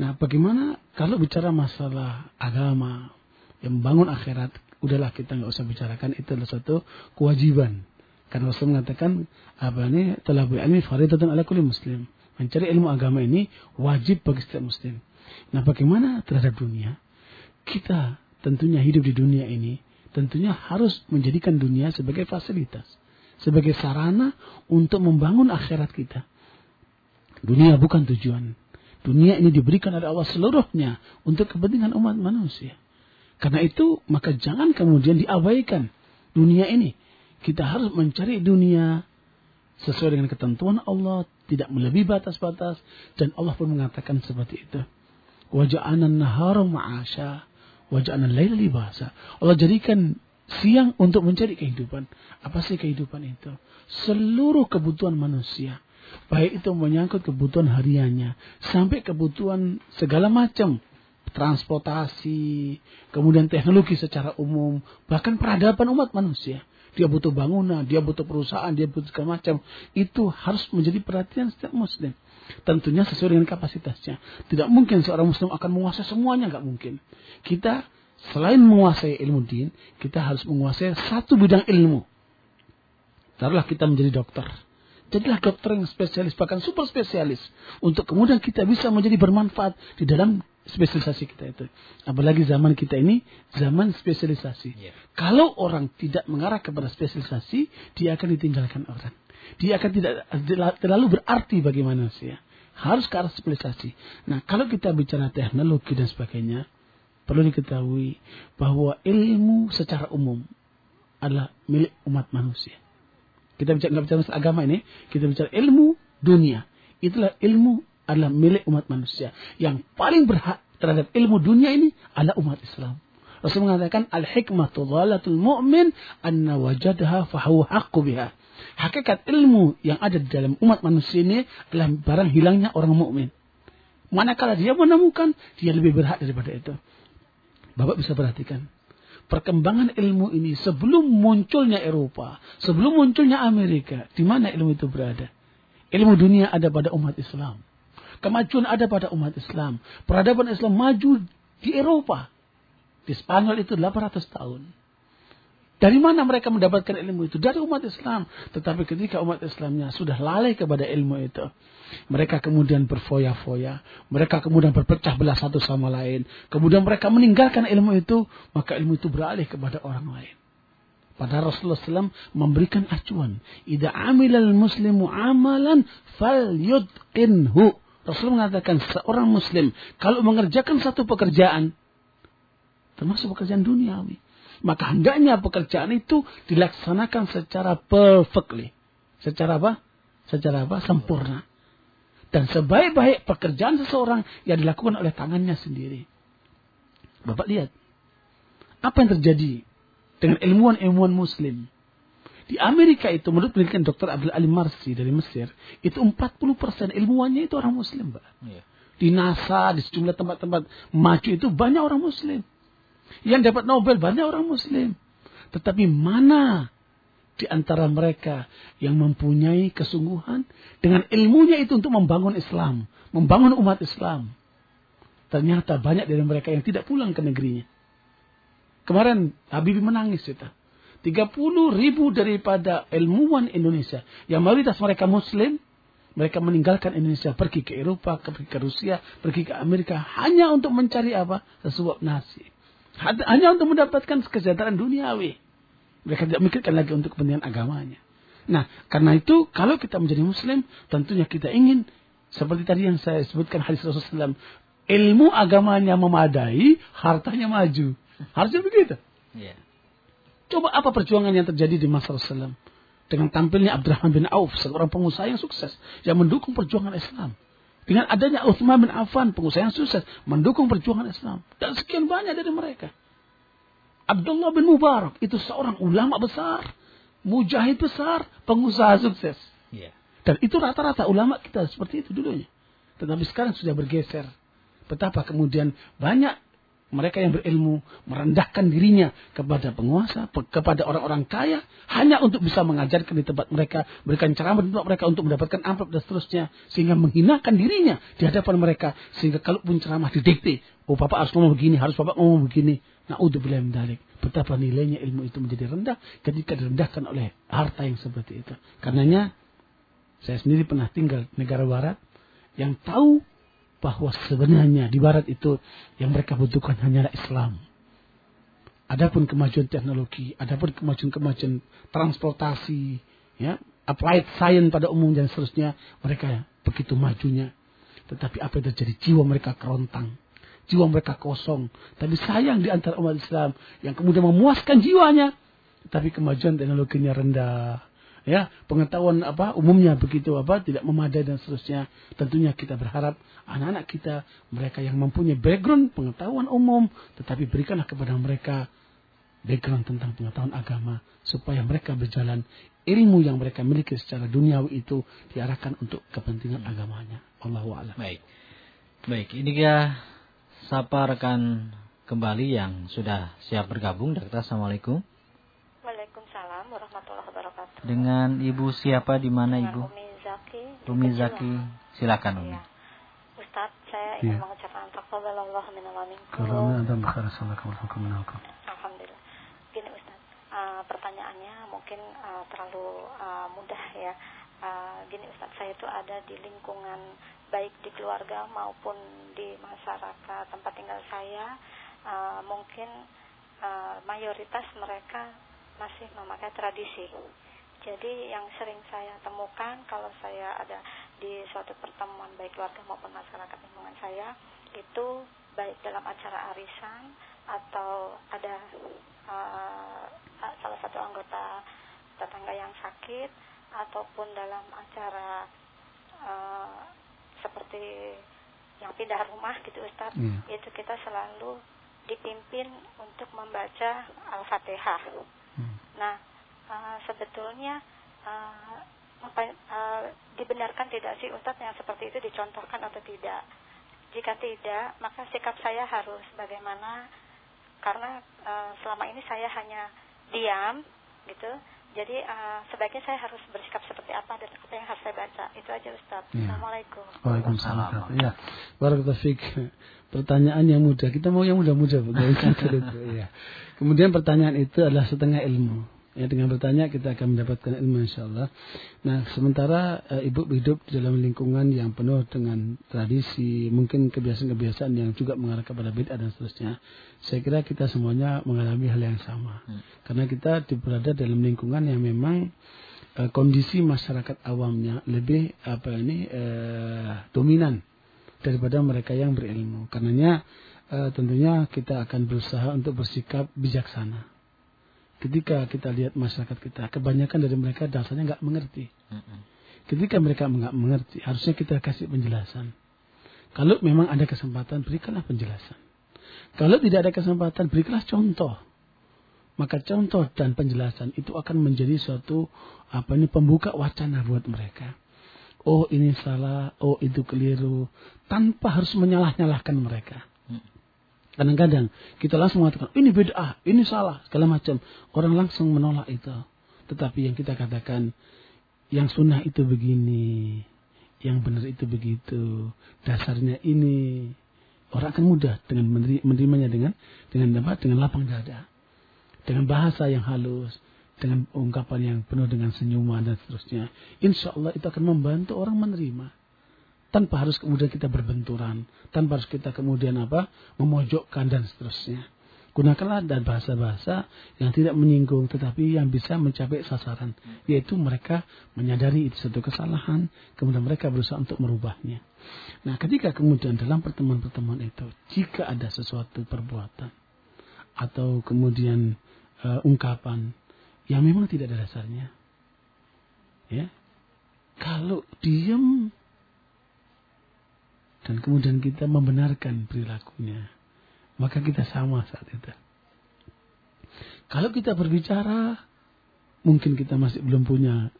Nah, bagaimana kalau bicara masalah agama yang membangun akhirat, udahlah kita nggak usah bicarakan itu adalah suatu kewajiban. Karena Rasul mengatakan apa ini telah ilmi faridatun ala kulli muslim. Mencari ilmu agama ini wajib bagi setiap muslim. Nah, bagaimana terhadap dunia? Kita tentunya hidup di dunia ini tentunya harus menjadikan dunia sebagai fasilitas sebagai sarana untuk membangun akhirat kita. Dunia bukan tujuan. Dunia ini diberikan oleh Allah seluruhnya untuk kepentingan umat manusia. Karena itu, maka jangan kemudian diabaikan dunia ini. Kita harus mencari dunia sesuai dengan ketentuan Allah, tidak melebihi batas-batas, dan Allah pun mengatakan seperti itu. Waja'anan naharu ma'asya, waja'anan layla libasa. Allah jadikan siang untuk mencari kehidupan. Apa sih kehidupan itu? Seluruh kebutuhan manusia. Baik itu menyangkut kebutuhan hariannya. Sampai kebutuhan segala macam. Transportasi. Kemudian teknologi secara umum. Bahkan peradaban umat manusia. Dia butuh bangunan, dia butuh perusahaan, dia butuh segala macam. Itu harus menjadi perhatian setiap muslim. Tentunya sesuai dengan kapasitasnya. Tidak mungkin seorang muslim akan menguasai semuanya, nggak mungkin. Kita selain menguasai ilmu din, kita harus menguasai satu bidang ilmu. Taruhlah kita menjadi dokter. Jadilah dokter yang spesialis, bahkan super spesialis. Untuk kemudian kita bisa menjadi bermanfaat di dalam spesialisasi kita itu. Apalagi zaman kita ini zaman spesialisasi. Yeah. Kalau orang tidak mengarah kepada spesialisasi, dia akan ditinggalkan orang. Dia akan tidak terlalu berarti bagi manusia. Harus ke arah spesialisasi. Nah, kalau kita bicara teknologi dan sebagainya, perlu diketahui bahwa ilmu secara umum adalah milik umat manusia. Kita bicara nggak bicara masalah agama ini, kita bicara ilmu dunia. Itulah ilmu adalah milik umat manusia. Yang paling berhak terhadap ilmu dunia ini adalah umat Islam. Rasul mengatakan al-hikmatu dhalatul mu'min anna wajadaha fahuwa haqqu biha. Hakikat ilmu yang ada di dalam umat manusia ini adalah barang hilangnya orang mukmin. Manakala dia menemukan, dia lebih berhak daripada itu. Bapak bisa perhatikan. Perkembangan ilmu ini sebelum munculnya Eropa, sebelum munculnya Amerika, di mana ilmu itu berada? Ilmu dunia ada pada umat Islam. Kemajuan ada pada umat Islam. Peradaban Islam maju di Eropa. Di Spanyol itu 800 tahun. Dari mana mereka mendapatkan ilmu itu? Dari umat Islam. Tetapi ketika umat Islamnya sudah lalai kepada ilmu itu, mereka kemudian berfoya-foya, mereka kemudian berpecah belah satu sama lain, kemudian mereka meninggalkan ilmu itu, maka ilmu itu beralih kepada orang lain. Pada Rasulullah SAW memberikan acuan. Ida amilal muslimu amalan fal yudqinhu. Rasulullah mengatakan seorang muslim kalau mengerjakan satu pekerjaan, termasuk pekerjaan duniawi, maka hendaknya pekerjaan itu dilaksanakan secara perfectly. Secara apa? Secara apa? Sempurna. Dan sebaik-baik pekerjaan seseorang yang dilakukan oleh tangannya sendiri. Bapak lihat. Apa yang terjadi dengan ilmuwan-ilmuwan muslim. Di Amerika itu menurut penelitian Dr. Abdul Ali Marsi dari Mesir. Itu 40% ilmuwannya itu orang muslim. Pak. Iya. Di NASA, di sejumlah tempat-tempat maju itu banyak orang muslim. Yang dapat Nobel banyak orang Muslim. Tetapi mana di antara mereka yang mempunyai kesungguhan dengan ilmunya itu untuk membangun Islam, membangun umat Islam. Ternyata banyak dari mereka yang tidak pulang ke negerinya. Kemarin Habibie menangis itu. 30 ribu daripada ilmuwan Indonesia yang mayoritas mereka Muslim, mereka meninggalkan Indonesia pergi ke Eropa, pergi ke Rusia, pergi ke Amerika hanya untuk mencari apa? Sesuap nasi. Hanya untuk mendapatkan kesejahteraan duniawi. Mereka tidak mikirkan lagi untuk kepentingan agamanya. Nah, karena itu kalau kita menjadi muslim, tentunya kita ingin seperti tadi yang saya sebutkan hadis Rasulullah SAW, ilmu agamanya memadai, hartanya maju. Harusnya begitu. Yeah. Coba apa perjuangan yang terjadi di masa Rasulullah dengan tampilnya Abdurrahman bin Auf, seorang pengusaha yang sukses yang mendukung perjuangan Islam. Dengan adanya Uthman bin Affan, pengusaha yang sukses, mendukung perjuangan Islam. Dan sekian banyak dari mereka. Abdullah bin Mubarak, itu seorang ulama besar. Mujahid besar, pengusaha sukses. Yeah. Dan itu rata-rata ulama kita seperti itu dulunya. Tetapi sekarang sudah bergeser. Betapa kemudian banyak mereka yang berilmu merendahkan dirinya kepada penguasa, kepada orang-orang kaya, hanya untuk bisa mengajarkan di tempat mereka, berikan ceramah di tempat mereka untuk mendapatkan amplop dan seterusnya, sehingga menghinakan dirinya di hadapan mereka, sehingga kalaupun ceramah didikte, oh bapak harus ngomong begini, harus bapak ngomong begini, naudzubillah min dalik. Betapa nilainya ilmu itu menjadi rendah ketika direndahkan oleh harta yang seperti itu. Karenanya saya sendiri pernah tinggal negara barat yang tahu bahwa sebenarnya di barat itu yang mereka butuhkan hanyalah Islam. Adapun kemajuan teknologi, adapun kemajuan-kemajuan transportasi, ya, applied science pada umum dan seterusnya, mereka begitu majunya. Tetapi apa yang terjadi? Jiwa mereka kerontang. Jiwa mereka kosong. Tapi sayang di antara umat Islam yang kemudian memuaskan jiwanya. Tapi kemajuan teknologinya rendah ya pengetahuan apa umumnya begitu apa tidak memadai dan seterusnya. Tentunya kita berharap anak-anak kita mereka yang mempunyai background pengetahuan umum tetapi berikanlah kepada mereka background tentang pengetahuan agama supaya mereka berjalan ilmu yang mereka miliki secara duniawi itu diarahkan untuk kepentingan agamanya. Allah a'lam. Baik. Baik ini ya sapa rekan kembali yang sudah siap bergabung? Dokter Assalamualaikum dengan Ibu siapa di mana Ibu? Umi Zaki. Silakan Umi. Ya. Ustaz, saya ingin ya. mengucapkan taqabbalallah minna minkum. Alhamdulillah. Gini Ustaz, uh, pertanyaannya mungkin uh, terlalu uh, mudah ya. Uh, gini Ustaz, saya itu ada di lingkungan baik di keluarga maupun di masyarakat tempat tinggal saya. Uh, mungkin uh, mayoritas mereka masih memakai tradisi jadi yang sering saya temukan kalau saya ada di suatu pertemuan baik keluarga maupun masyarakat lingkungan saya itu baik dalam acara arisan atau ada uh, salah satu anggota tetangga yang sakit ataupun dalam acara uh, seperti yang pindah rumah gitu Ustadz hmm. itu kita selalu dipimpin untuk membaca Al-Fatihah. Hmm. Nah, uh, sebetulnya uh, apa, uh, dibenarkan tidak sih Ustadz yang seperti itu dicontohkan atau tidak? Jika tidak, maka sikap saya harus bagaimana? Karena uh, selama ini saya hanya diam, gitu, Jadi uh, sebaiknya saya harus bersikap seperti apa dan apa yang harus saya baca. Itu aja Ustaz. Ya. Assalamualaikum. Waalaikumsalam. Ya. Barakallahu Pertanyaan yang mudah. Kita mau yang mudah-mudah. ya. Kemudian pertanyaan itu adalah setengah ilmu. Ya, dengan bertanya kita akan mendapatkan ilmu insya Allah. Nah, sementara e, ibu hidup di dalam lingkungan yang penuh dengan tradisi, mungkin kebiasaan-kebiasaan yang juga mengarah kepada bid'ah dan seterusnya. Saya kira kita semuanya mengalami hal yang sama. Hmm. Karena kita berada dalam lingkungan yang memang e, kondisi masyarakat awamnya lebih apa ini e, dominan daripada mereka yang berilmu. Karenanya e, tentunya kita akan berusaha untuk bersikap bijaksana ketika kita lihat masyarakat kita, kebanyakan dari mereka dasarnya nggak mengerti. Ketika mereka nggak mengerti, harusnya kita kasih penjelasan. Kalau memang ada kesempatan, berikanlah penjelasan. Kalau tidak ada kesempatan, berikanlah contoh. Maka contoh dan penjelasan itu akan menjadi suatu apa ini pembuka wacana buat mereka. Oh ini salah, oh itu keliru, tanpa harus menyalah-nyalahkan mereka. Kadang-kadang kita langsung mengatakan ini beda, ini salah, segala macam. Orang langsung menolak itu. Tetapi yang kita katakan yang sunnah itu begini, yang benar itu begitu, dasarnya ini. Orang akan mudah dengan menerimanya dengan dengan apa? Dengan lapang dada, dengan bahasa yang halus, dengan ungkapan yang penuh dengan senyuman dan seterusnya. Insya Allah itu akan membantu orang menerima tanpa harus kemudian kita berbenturan, tanpa harus kita kemudian apa memojokkan dan seterusnya. Gunakanlah dan bahasa-bahasa yang tidak menyinggung tetapi yang bisa mencapai sasaran, yaitu mereka menyadari itu satu kesalahan, kemudian mereka berusaha untuk merubahnya. Nah, ketika kemudian dalam pertemuan-pertemuan itu, jika ada sesuatu perbuatan atau kemudian uh, ungkapan yang memang tidak ada dasarnya, ya, kalau diam dan kemudian kita membenarkan perilakunya, maka kita sama saat itu. Kalau kita berbicara, mungkin kita masih belum punya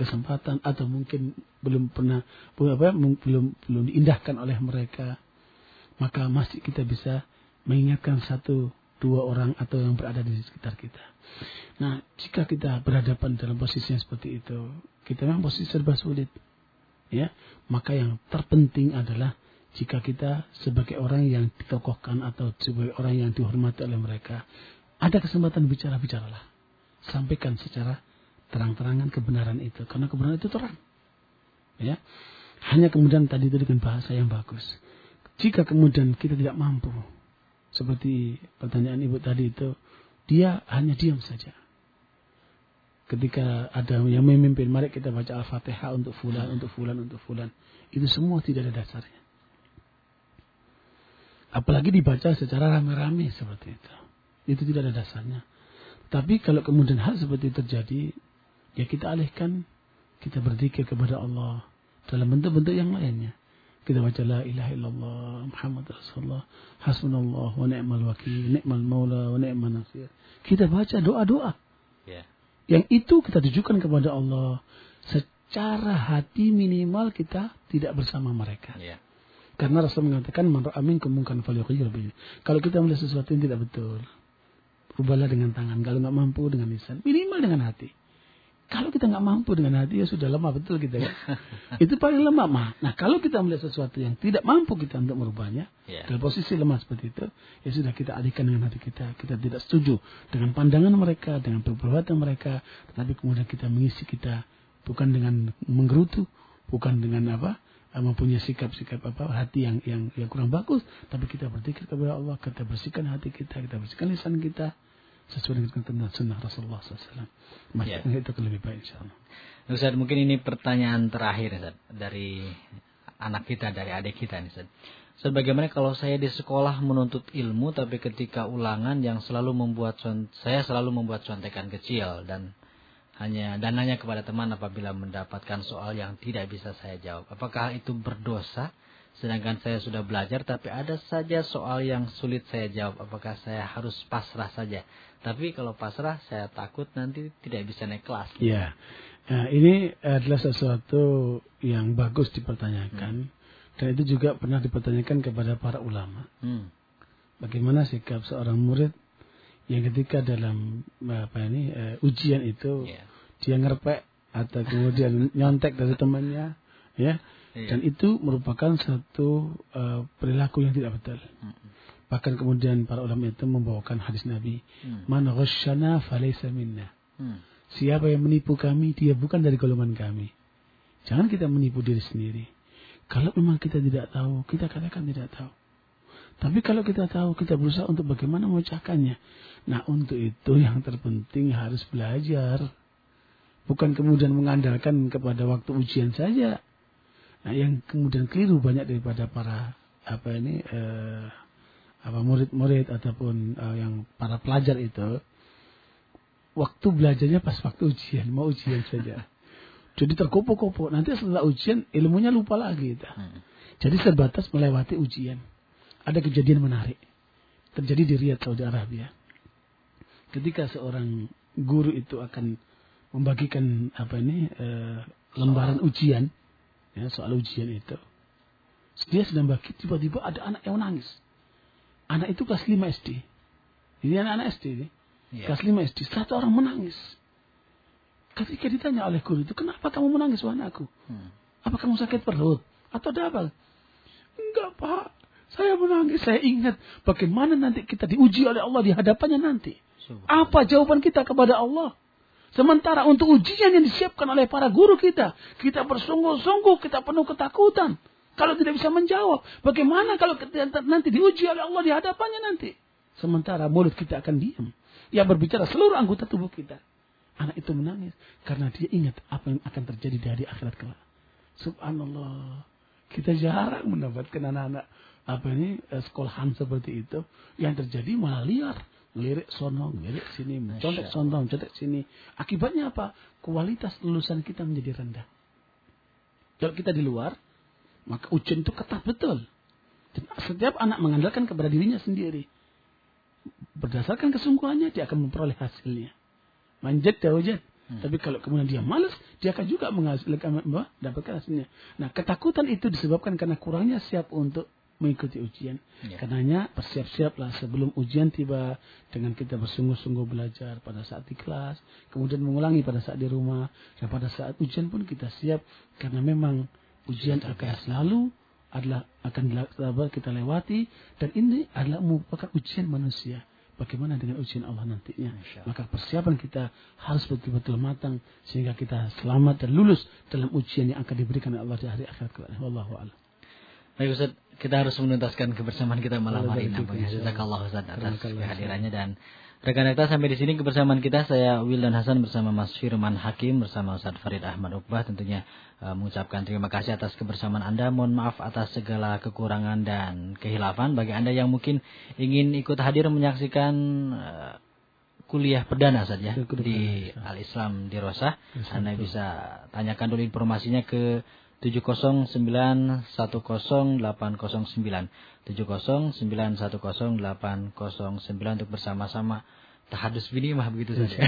kesempatan atau mungkin belum pernah apa belum belum diindahkan oleh mereka, maka masih kita bisa mengingatkan satu dua orang atau yang berada di sekitar kita. Nah, jika kita berhadapan dalam posisi yang seperti itu, kita memang posisi serba sulit. Ya, maka yang terpenting adalah jika kita sebagai orang yang ditokohkan atau sebagai orang yang dihormati oleh mereka, ada kesempatan bicara, bicaralah. Sampaikan secara terang-terangan kebenaran itu. Karena kebenaran itu terang. Ya. Hanya kemudian tadi itu dengan bahasa yang bagus. Jika kemudian kita tidak mampu, seperti pertanyaan ibu tadi itu, dia hanya diam saja. Ketika ada yang memimpin, mari kita baca Al-Fatihah untuk fulan, untuk fulan, untuk fulan. Itu semua tidak ada dasarnya. Apalagi dibaca secara rame-rame seperti itu. Itu tidak ada dasarnya. Tapi kalau kemudian hal seperti itu terjadi, ya kita alihkan, kita berzikir kepada Allah dalam bentuk-bentuk yang lainnya. Kita baca la ilaha illallah Muhammad Rasulullah hasbunallah wa ni'mal wakil ni'mal maula wa ni'mal nasir. Kita baca doa-doa. Yeah. Yang itu kita tujukan kepada Allah secara hati minimal kita tidak bersama mereka. Yeah. Karena Rasul mengatakan man amin kemungkan falyughayyir Kalau kita melihat sesuatu yang tidak betul, rubahlah dengan tangan. Kalau nggak mampu dengan lisan, minimal dengan hati. Kalau kita nggak mampu dengan hati ya sudah lemah betul kita ya. Itu paling lemah mah. Nah kalau kita melihat sesuatu yang tidak mampu kita untuk merubahnya, yeah. dalam posisi lemah seperti itu, ya sudah kita alihkan dengan hati kita. Kita tidak setuju dengan pandangan mereka, dengan perbuatan mereka, tetapi kemudian kita mengisi kita bukan dengan menggerutu, bukan dengan apa, mempunyai sikap-sikap apa hati yang yang yang kurang bagus tapi kita berzikir kepada Allah kita bersihkan hati kita kita bersihkan lisan kita sesuai dengan ketentuan sunnah Rasulullah SAW maka ya. itu lebih baik insyaallah Ustaz mungkin ini pertanyaan terakhir Ustaz dari anak kita dari adik kita nih Ustaz. Sebagaimana kalau saya di sekolah menuntut ilmu tapi ketika ulangan yang selalu membuat saya selalu membuat contekan kecil dan hanya dan hanya kepada teman apabila mendapatkan soal yang tidak bisa saya jawab. Apakah itu berdosa? Sedangkan saya sudah belajar tapi ada saja soal yang sulit saya jawab. Apakah saya harus pasrah saja? Tapi kalau pasrah saya takut nanti tidak bisa naik kelas. Ya, nah, ini adalah sesuatu yang bagus dipertanyakan. Hmm. Dan itu juga pernah dipertanyakan kepada para ulama. Hmm. Bagaimana sikap seorang murid yang ketika dalam apa ini uh, ujian itu yeah. Dia ngerpek atau kemudian nyontek dari temannya ya yeah. dan itu merupakan satu uh, perilaku yang tidak betul mm -hmm. bahkan kemudian para ulama itu membawakan hadis Nabi mm. man ghasyana falaysa minna mm. siapa yang menipu kami dia bukan dari golongan kami jangan kita menipu diri sendiri kalau memang kita tidak tahu kita katakan tidak tahu tapi kalau kita tahu, kita berusaha untuk bagaimana memecahkannya. Nah, untuk itu yang terpenting harus belajar. Bukan kemudian mengandalkan kepada waktu ujian saja. Nah, yang kemudian keliru banyak daripada para apa ini eh, apa murid-murid ataupun eh, yang para pelajar itu waktu belajarnya pas waktu ujian, mau ujian saja. Jadi terkopo-kopo. Nanti setelah ujian ilmunya lupa lagi. Gitu. Jadi sebatas melewati ujian ada kejadian menarik terjadi di Riyadh Saudi Arabia. Ketika seorang guru itu akan membagikan apa ini e, lembaran soal. ujian, ya, soal ujian itu, dia sedang bagi tiba-tiba ada anak yang menangis. Anak itu kelas 5 SD. Ini anak-anak SD ini. Ya. Kelas 5 SD. Satu orang menangis. Ketika ditanya oleh guru itu, kenapa kamu menangis wahana aku? Hmm. Apa kamu sakit perut? Atau ada apa? Enggak pak, saya menangis, saya ingat bagaimana nanti kita diuji oleh Allah di hadapannya nanti. Apa jawaban kita kepada Allah? Sementara untuk ujian yang disiapkan oleh para guru kita, kita bersungguh-sungguh, kita penuh ketakutan. Kalau tidak bisa menjawab, bagaimana kalau nanti diuji oleh Allah di hadapannya nanti? Sementara mulut kita akan diam. Yang berbicara seluruh anggota tubuh kita. Anak itu menangis karena dia ingat apa yang akan terjadi dari akhirat kelak. Subhanallah. Kita jarang mendapatkan anak-anak apa ini eh, sekolahan seperti itu yang terjadi malah liar lirik sono lirik sini contek sono contek sini. Akibatnya apa? Kualitas lulusan kita menjadi rendah. Kalau kita di luar maka ujian itu ketat betul. Dan setiap anak mengandalkan kepada dirinya sendiri. Berdasarkan kesungguhannya dia akan memperoleh hasilnya. Manjat dawajat Hmm. Tapi kalau kemudian dia malas, dia akan juga menghasilkan mendapatkan hasilnya. Nah, ketakutan itu disebabkan karena kurangnya siap untuk mengikuti ujian. Ya. Karenanya bersiap-siaplah sebelum ujian tiba dengan kita bersungguh-sungguh belajar pada saat di kelas, kemudian mengulangi pada saat di rumah, dan pada saat ujian pun kita siap karena memang ujian akan selalu adalah akan kita lewati dan ini adalah merupakan ujian manusia. Bagaimana dengan ujian Allah nantinya? Maka persiapan kita harus betul-betul matang sehingga kita selamat dan lulus dalam ujian yang akan diberikan oleh Allah di hari akhirat kelak. Wallahu a'lam. Baik Ustaz, kita harus menuntaskan kebersamaan kita malam hari ini. Jazakallah Ustaz atas kehadirannya dan rekan rekan sampai di sini kebersamaan kita saya Wildan Hasan bersama Mas Firman Hakim bersama Ustaz Farid Ahmad Uqbah tentunya uh, mengucapkan terima kasih atas kebersamaan Anda. Mohon maaf atas segala kekurangan dan kehilafan bagi Anda yang mungkin ingin ikut hadir menyaksikan uh, kuliah perdana saja di Al Islam di Rosah. Anda bisa tanyakan dulu informasinya ke 709100809 709100809 untuk bersama-sama tahadus mah begitu saja.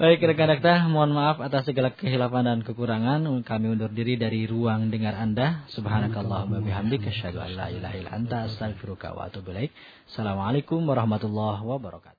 Baik rekan-rekan, mohon maaf atas segala kehilafan dan kekurangan. Kami undur diri dari ruang dengar Anda. Subhanakallahumma bihamdika asyhadu an la ilaha illa anta astaghfiruka wa atubu ilaik. Assalamualaikum warahmatullahi wabarakatuh.